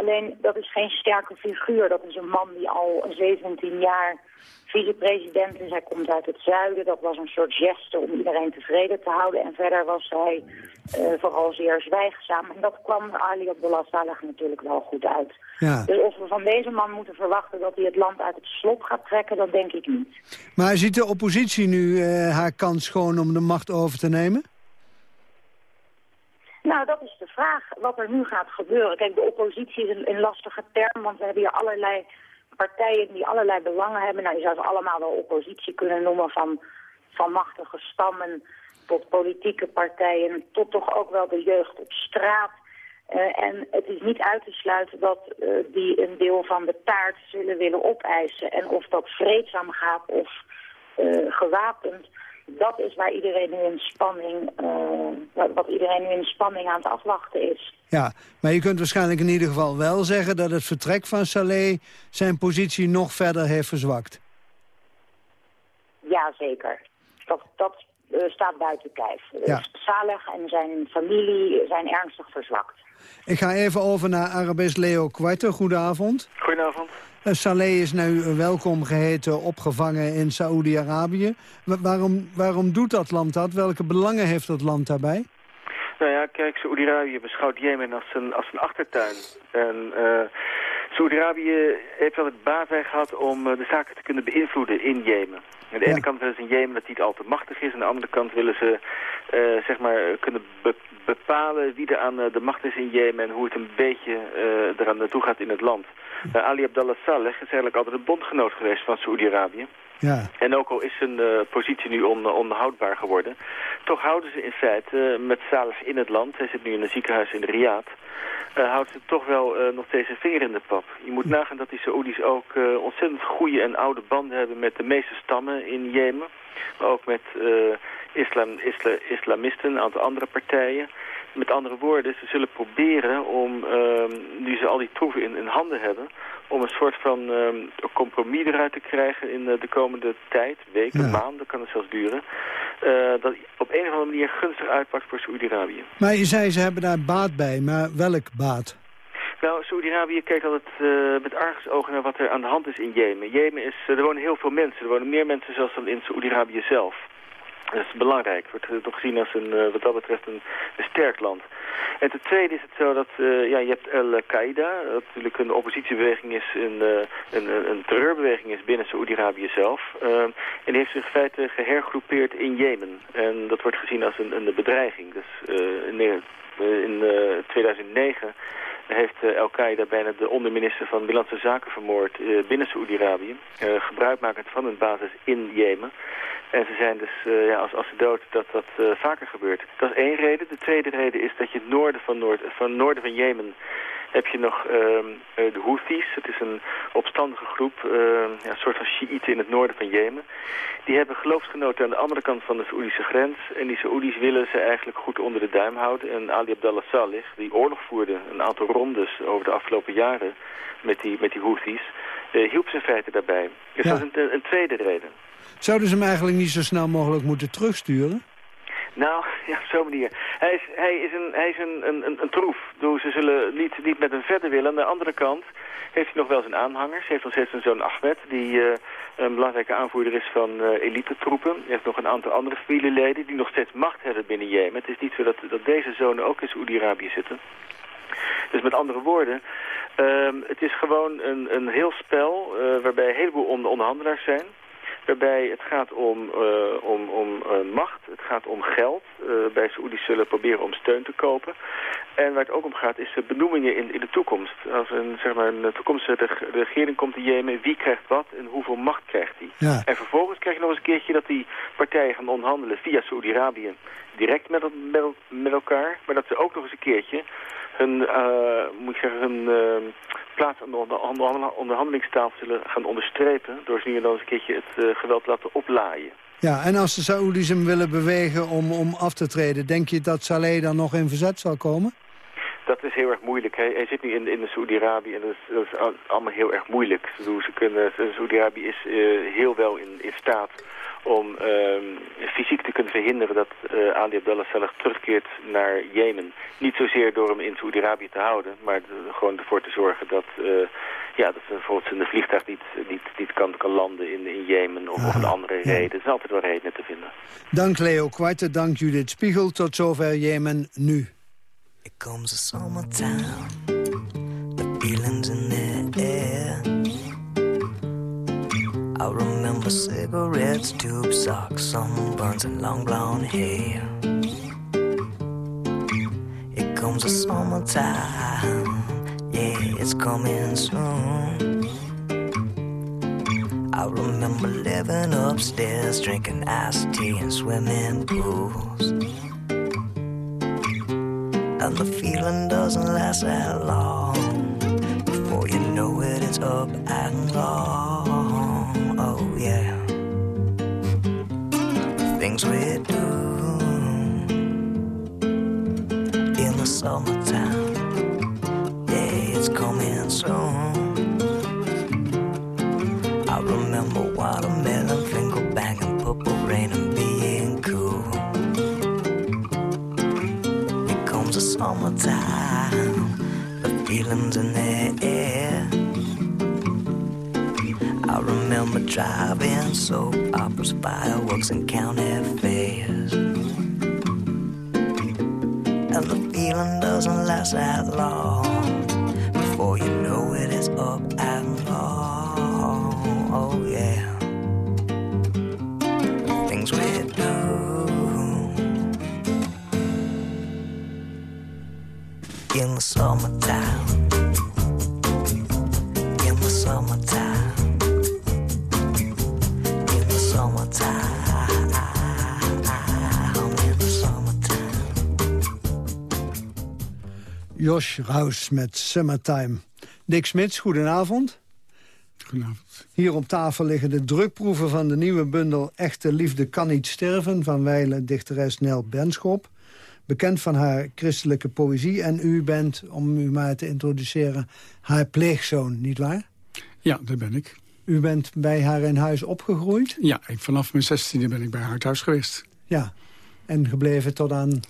Alleen, dat is geen sterke figuur. Dat is een man die al 17 jaar vicepresident is. Hij komt uit het zuiden. Dat was een soort geste om iedereen tevreden te houden. En verder was hij eh, vooral zeer zwijgzaam. En dat kwam Ali Abdullah Saleh natuurlijk wel goed uit. Ja. Dus of we van deze man moeten verwachten dat hij het land uit het slop gaat trekken, dat denk ik niet. Maar ziet de oppositie nu eh, haar kans schoon om de macht over te nemen? Nou, dat is de vraag wat er nu gaat gebeuren. Kijk, de oppositie is een, een lastige term, want we hebben hier allerlei partijen die allerlei belangen hebben. Nou, je zou ze allemaal wel oppositie kunnen noemen, van, van machtige stammen tot politieke partijen, tot toch ook wel de jeugd op straat. Eh, en het is niet uit te sluiten dat eh, die een deel van de taart zullen willen opeisen. En of dat vreedzaam gaat of eh, gewapend, dat is waar iedereen nu in spanning, eh, wat- iedereen nu in spanning aan het afwachten is. Ja, maar je kunt waarschijnlijk in ieder geval wel zeggen... dat het vertrek van Saleh zijn positie nog verder heeft verzwakt. Ja, zeker. Dat, dat eh, staat buiten kijf. Ja. Uh, Saleh en zijn familie zijn ernstig verzwakt. Ik ga even over naar Arabist Leo Kwarter. Goedenavond. Goedenavond. Uh, Saleh is nu uh, welkom geheten, opgevangen in Saoedi-Arabië. Wa- waarom, waarom doet dat land dat? Welke belangen heeft dat land daarbij? Nou ja, kijk, Saoedi-Arabië beschouwt Jemen als een, als een achtertuin. En eh Saoedi-Arabië heeft altijd baat bij gehad om eh, de zaken te kunnen beïnvloeden in Jemen. Aan de ene kant willen ze in Jemen dat niet al te machtig is. Aan de andere kant willen ze eh, zeg maar, kunnen be- bepalen wie er aan eh, de macht is in Jemen... en hoe het een beetje eh, eraan naartoe gaat in het land. Ali Abdallah Saleh is eigenlijk altijd een bondgenoot geweest van Saoedi-Arabië. Ja. En ook al is zijn eh, positie nu on, onhoudbaar geworden... toch houden ze in feite eh, met Saleh in het land... hij zit nu in een ziekenhuis in Riyadh... eh houden ze toch wel nog een vinger in de pap. Je moet nagaan dat die Saoedi's ook ontzettend goede en oude banden hebben... met de meeste stammen in Jemen. Maar ook met eh, islam, isla, islamisten, een aantal andere partijen... Met andere woorden, ze zullen proberen om, ehm, nu ze al die troeven in, in handen hebben, om een soort van ehm, compromis eruit te krijgen in eh, de komende tijd, weken, maanden, kan het zelfs duren, eh, dat op een of andere manier gunstig uitpakt voor Saoedi-Arabië. Maar je zei ze hebben daar baat bij, maar welk baat? Nou, Saoedi-Arabië kijkt altijd uh, met argusogen naar wat er aan de hand is in Jemen. Jemen is, uh, er wonen heel veel mensen, er wonen meer mensen zelfs dan in Saoedi-Arabië zelf. Dat is belangrijk. Het wordt toch gezien als een, wat dat betreft een, een, sterk land. En ten tweede is het zo dat ja, je hebt Al-Qaeda, dat natuurlijk een oppositiebeweging is, een, een, een terreurbeweging is binnen Saoedi-Arabië zelf. en die heeft zich in feite gehergroepeerd in Jemen. En dat wordt gezien als een, een bedreiging. Dus in, in 2009 heeft Al-Qaeda bijna de onderminister van Binnenlandse Zaken vermoord binnen Saoedi-Arabië. gebruikmakend van een basis in Jemen. En ze zijn dus, ja, als, dood, dat dat vaker gebeurt. Dat is één reden. De tweede reden is dat je het noorden van, Noord, van, noorden van Jemen heb je nog uh, de Houthis. Het is een opstandige groep, ja, een soort van Shiiten in het noorden van Jemen. Die hebben geloofsgenoten aan de andere kant van de Saoedische grens. En die Saoedi's willen ze eigenlijk goed onder de duim houden. En Ali Abdallah Saleh, die oorlog voerde, een aantal rondes over de afgelopen jaren met die, met die Houthis, hielp ze in feite daarbij. Dus ja. dat is een, een tweede reden. Zouden ze hem eigenlijk niet zo snel mogelijk moeten terugsturen? Nou, ja, op zo'n manier. Hij is, hij is, een, hij is een, een, een troef. Dus ze zullen niet, niet met hem verder willen. Aan de andere kant heeft hij nog wel zijn aanhangers. Hij heeft nog steeds een zoon Ahmed, die uh, een belangrijke aanvoerder is van uh, elite-troepen. Hij heeft nog een aantal andere familieleden die nog steeds macht hebben binnen Jemen. Het is niet zo dat, dat deze zonen ook in Saoedi-Arabië zitten. Dus met andere woorden, um, het is gewoon een, een heel spel uh, waarbij een heleboel onder onderhandelaars zijn waarbij het gaat om, uh, om, om uh, macht, het gaat om geld. Uh, bij Saoedi's zullen proberen om steun te kopen. En waar het ook om gaat is de benoemingen in, in de toekomst. Als een, zeg maar, een toekomstige regering komt in Jemen, wie krijgt wat en hoeveel macht krijgt die? Ja. En vervolgens krijg je nog eens een keertje dat die partijen gaan onderhandelen via Saoedi-Arabië direct met, met, met elkaar. Maar dat ze ook nog eens een keertje hun, uh, moet ik zeggen, hun uh, plaats aan de onder, onder, onderhandelingstafel zullen gaan onderstrepen... door ze nu en dan eens een keertje het uh, geweld te laten oplaaien. Ja, en als de Saoedi's hem willen bewegen om, om af te treden... denk je dat Saleh dan nog in verzet zal komen? Dat is heel erg moeilijk. Hij, hij zit nu in, in de Saoedi-Arabië en dat is, dat is, allemaal heel erg moeilijk. Ze kunnen, Saoedi-Arabië is heel wel in, in staat om uh, fysiek te kunnen verhinderen dat uh, Ali Abdullah Saleh terugkeert naar Jemen. Niet zozeer door hem in Saoedi-Arabië te houden, maar de, gewoon ervoor te zorgen dat, uh, ja, dat bijvoorbeeld zijn vliegtuig niet, niet, niet kan, kan landen in, in Jemen of, een andere ja. reden. Er zijn altijd wel redenen te vinden. Dank Leo Kwarten, dank Judith Spiegel. Tot zover Jemen nu. It comes the summertime, I remember cigarettes, tube socks, sunburns, and long blonde hair. It comes the summertime, yeah, it's coming soon. I remember living upstairs, drinking iced tea and swimming pools. And the feeling doesn't last that long. Soap operas, fireworks, and county fairs. And the feeling doesn't last that long. Josh met Summertime. Dick Smits, goedenavond. Goedenavond. Hier op tafel liggen de drukproeven van de nieuwe bundel... Echte Liefde kan niet sterven van wijle dichteres Nel Benschop. Bekend van haar christelijke poëzie. En u bent, om u maar te introduceren, haar pleegzoon, nietwaar? Ja, dat ben ik. U bent bij haar in huis opgegroeid? Ja, ik, vanaf mijn zestiende ben ik bij haar thuis geweest. Ja, en gebleven tot, aan,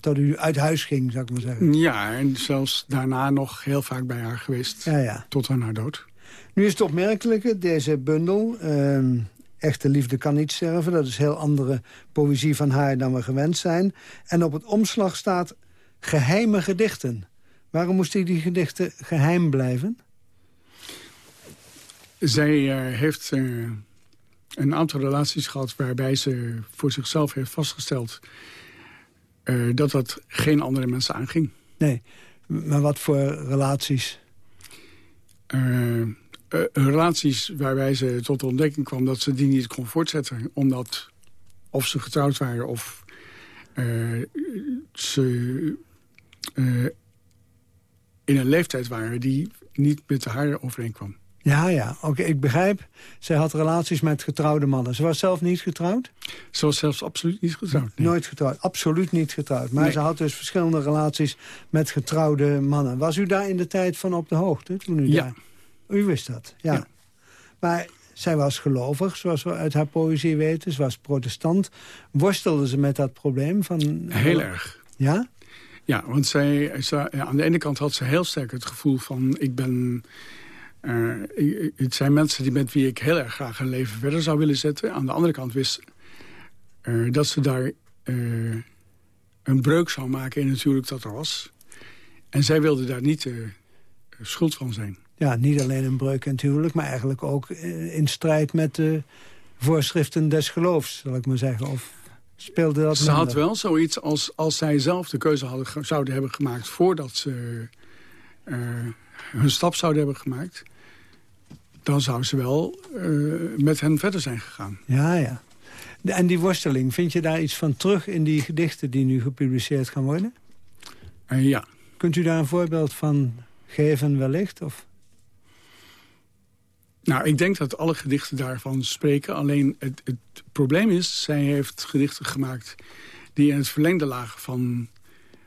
tot u uit huis ging, zou ik maar zeggen. Ja, en zelfs daarna nog heel vaak bij haar geweest. Ja, ja. Tot aan haar dood. Nu is het opmerkelijke, deze bundel... ehm, Echte liefde kan niet sterven. Dat is heel andere poëzie van haar dan we gewend zijn. En op het omslag staat geheime gedichten. Waarom moesten die gedichten geheim blijven? Zij eh, heeft eh, een aantal relaties gehad waarbij ze voor zichzelf heeft vastgesteld... eh, dat dat geen andere mensen aanging. Nee, maar wat voor relaties? Eh, eh, relaties waarbij ze tot de ontdekking kwam dat ze die niet kon voortzetten. Omdat of ze getrouwd waren of ze in een leeftijd waren die niet met haar overeenkwam. Ja, ja, oké, ik begrijp. Zij had relaties met getrouwde mannen. Ze was zelf niet getrouwd? Ze was zelfs absoluut niet getrouwd. nee. Nooit getrouwd, absoluut niet getrouwd. Maar Nee. ze had dus verschillende relaties met getrouwde mannen. Was u daar in de tijd van op de hoogte? Toen u Ja. daar... U wist dat, ja. Maar zij was gelovig, zoals we uit haar poëzie weten. Ze was protestant. Worstelde ze met dat probleem? Van... Heel erg. Ja? Ja, want zij, ja, aan de ene kant had ze heel sterk het gevoel van... ik ben... eh, het zijn mensen die met wie ik heel erg graag een leven verder zou willen zetten. Aan de andere kant wist eh, dat ze daar eh, een breuk zou maken in het huwelijk dat er was. En zij wilde daar niet schuld van zijn. Ja, niet alleen een breuk in het huwelijk... maar eigenlijk ook in strijd met de voorschriften des geloofs, zal ik maar zeggen. Of speelde dat Ze had wel zoiets als als zij zelf de keuze hadden, zouden hebben gemaakt... voordat ze hun stap zouden hebben gemaakt... dan zou ze wel eh, met hen verder zijn gegaan. Ja, ja. En die worsteling, vind je daar iets van terug in die gedichten die nu gepubliceerd gaan worden? Eh, ja. Kunt u daar een voorbeeld van geven wellicht? Of? Nou, ik denk dat alle gedichten daarvan spreken. Alleen het, het probleem is, zij heeft gedichten gemaakt... die in het verlengde lagen van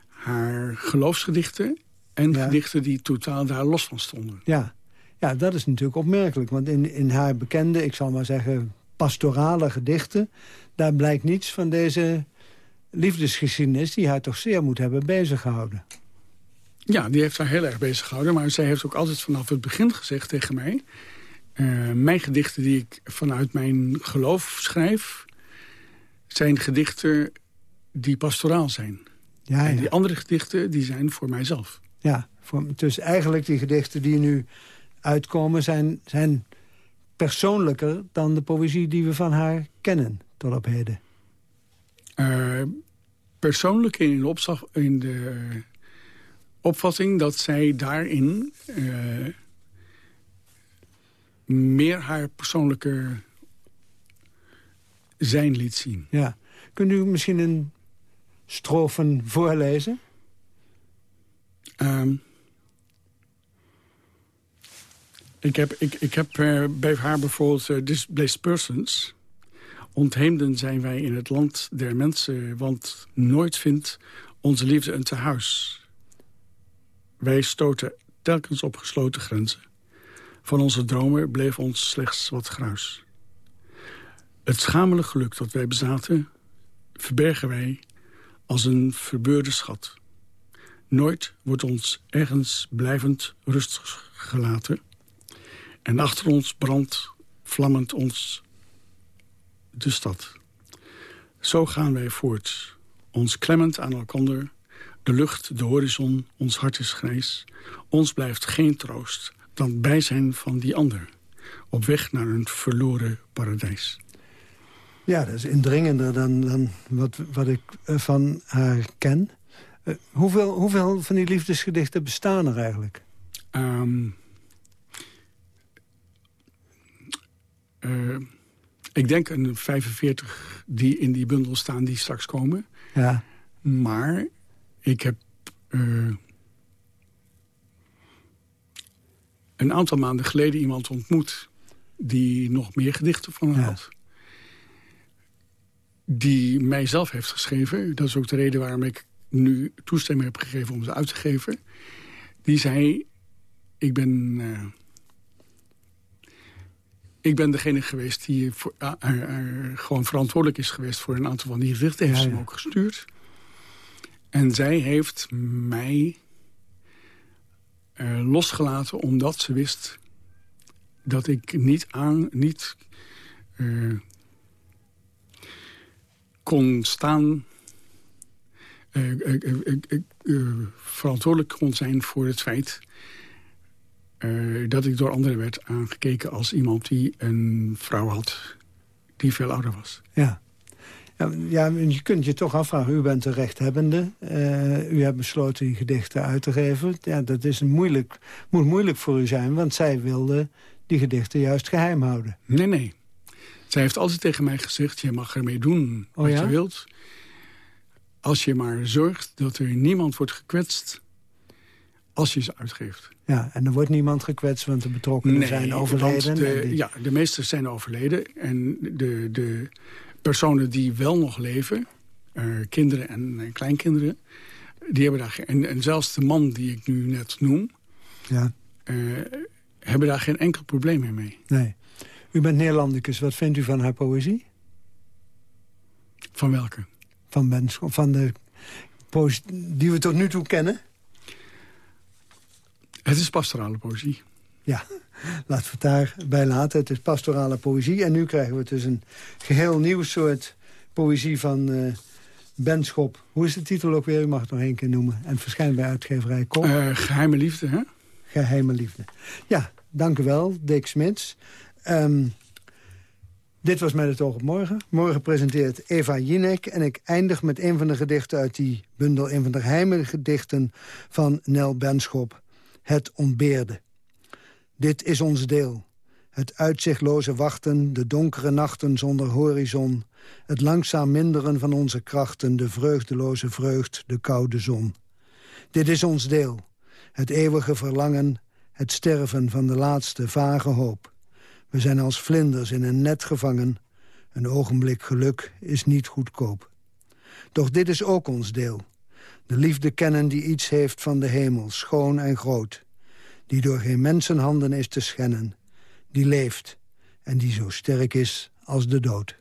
haar geloofsgedichten... en gedichten die totaal daar los van stonden. Ja. ja, dat is natuurlijk opmerkelijk. Want in, in haar bekende, ik zal maar zeggen, pastorale gedichten... daar blijkt niets van deze liefdesgeschiedenis... die haar toch zeer moet hebben beziggehouden. Ja, die heeft haar heel erg bezig gehouden. Maar zij heeft ook altijd vanaf het begin gezegd tegen mij... eh, mijn gedichten die ik vanuit mijn geloof schrijf... zijn gedichten die pastoraal zijn. Ja, En ja. die andere gedichten die zijn voor mijzelf. Ja, voor, dus eigenlijk die gedichten die nu uitkomen... Zijn, zijn persoonlijker dan de poëzie die we van haar kennen tot op heden. Eh, persoonlijk in de, opzag, in de opvatting dat zij daarin... eh, meer haar persoonlijke zijn liet zien. Ja. Kunt u misschien een strofen voorlezen? Ehm, ik heb, ik, ik heb eh, bij haar bijvoorbeeld eh, Displaced Persons. Ontheemden zijn wij in het land der mensen, want nooit vindt onze liefde een tehuis. Wij stoten telkens op gesloten grenzen. Van onze dromen bleef ons slechts wat gruis. Het schamele geluk dat wij bezaten, verbergen wij als een verbeurde schat. Nooit wordt ons ergens blijvend rust gelaten. En achter ons brandt vlammend ons de stad. Zo gaan wij voort, ons klemmend aan elkander. De lucht, de horizon, ons hart is grijs. Ons blijft geen troost dan bijzijn van die ander. Op weg naar een verloren paradijs. Ja, dat is indringender dan, dan wat, wat ik van haar ken. Hoeveel, hoeveel van die liefdesgedichten bestaan er eigenlijk? Um, uh, ik denk een 45 die in die bundel staan die straks komen. Ja. Maar ik heb uh, een aantal maanden geleden iemand ontmoet... die nog meer gedichten van ja. had. Die mij zelf heeft geschreven. Dat is ook de reden waarom ik nu toestemming heb gegeven om ze uit te geven. Die zei, ik ben... Uh, ik ben degene geweest die voor, uh, uh, gewoon verantwoordelijk is geweest... voor een aantal van die gedichten. Heeft ja, ze hem ook gestuurd. En zij heeft mij uh, losgelaten omdat ze wist... dat ik niet, aan, niet kon staan... Uh, verantwoordelijk kon zijn voor het feit... dat ik door anderen werd aangekeken als iemand die een vrouw had... die veel ouder was. Ja. Ja, je kunt je toch afvragen, u bent de rechthebbende. Uh, u hebt besloten die gedichten uit te geven. Ja, dat is een moeilijk, moet moeilijk voor u zijn, want zij wilde die gedichten juist geheim houden. Nee, nee. Zij heeft altijd tegen mij gezegd, je mag ermee doen wat oh, ja? je wilt. Als je maar zorgt dat er niemand wordt gekwetst als je ze uitgeeft. Ja, en er wordt niemand gekwetst, want de betrokkenen nee, zijn overleden. De, die... Ja, de meeste zijn overleden. En de, de personen die wel nog leven, uh, kinderen en uh, kleinkinderen... die hebben daar en, en zelfs de man die ik nu net noem... Ja. Uh, hebben daar geen enkel probleem meer mee. Nee. U bent Nederlandicus. Wat vindt u van haar poëzie? Van welke? Van Benschop. Van de poëzie die we tot nu toe kennen? Het is pastorale poëzie. Ja, laten we het daarbij laten. Het is pastorale poëzie. En nu krijgen we dus een geheel nieuw soort poëzie van uh, Benschop. Hoe is de titel ook weer? U mag het nog één keer noemen. En verschijnt bij uitgeverij Kom. Uh, geheime liefde, hè? Geheime liefde. Ja, dank u wel, Dick Smits. Um, dit was Met het oog op morgen. Morgen presenteert Eva Jinek en ik eindig met een van de gedichten uit die bundel... een van de geheime gedichten van Nel Benschop. Het ontbeerde. Dit is ons deel. Het uitzichtloze wachten, de donkere nachten zonder horizon. Het langzaam minderen van onze krachten, de vreugdeloze vreugd, de koude zon. Dit is ons deel. Het eeuwige verlangen, het sterven van de laatste vage hoop. We zijn als vlinders in een net gevangen. Een ogenblik geluk is niet goedkoop. Doch dit is ook ons deel. De liefde kennen die iets heeft van de hemel, schoon en groot die door geen mensenhanden is te schennen, die leeft en die zo sterk is als de dood.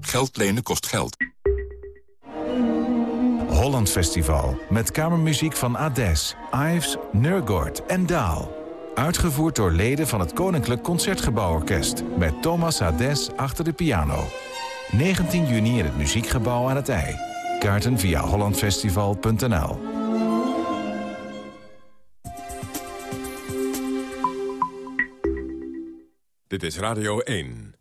Geld lenen kost geld. Holland Festival. Met kamermuziek van Ades, Ives, Nurgord en Daal. Uitgevoerd door leden van het Koninklijk Concertgebouworkest... met Thomas Hades achter de piano. 19 juni in het Muziekgebouw aan het IJ. Kaarten via hollandfestival.nl. Dit is Radio 1.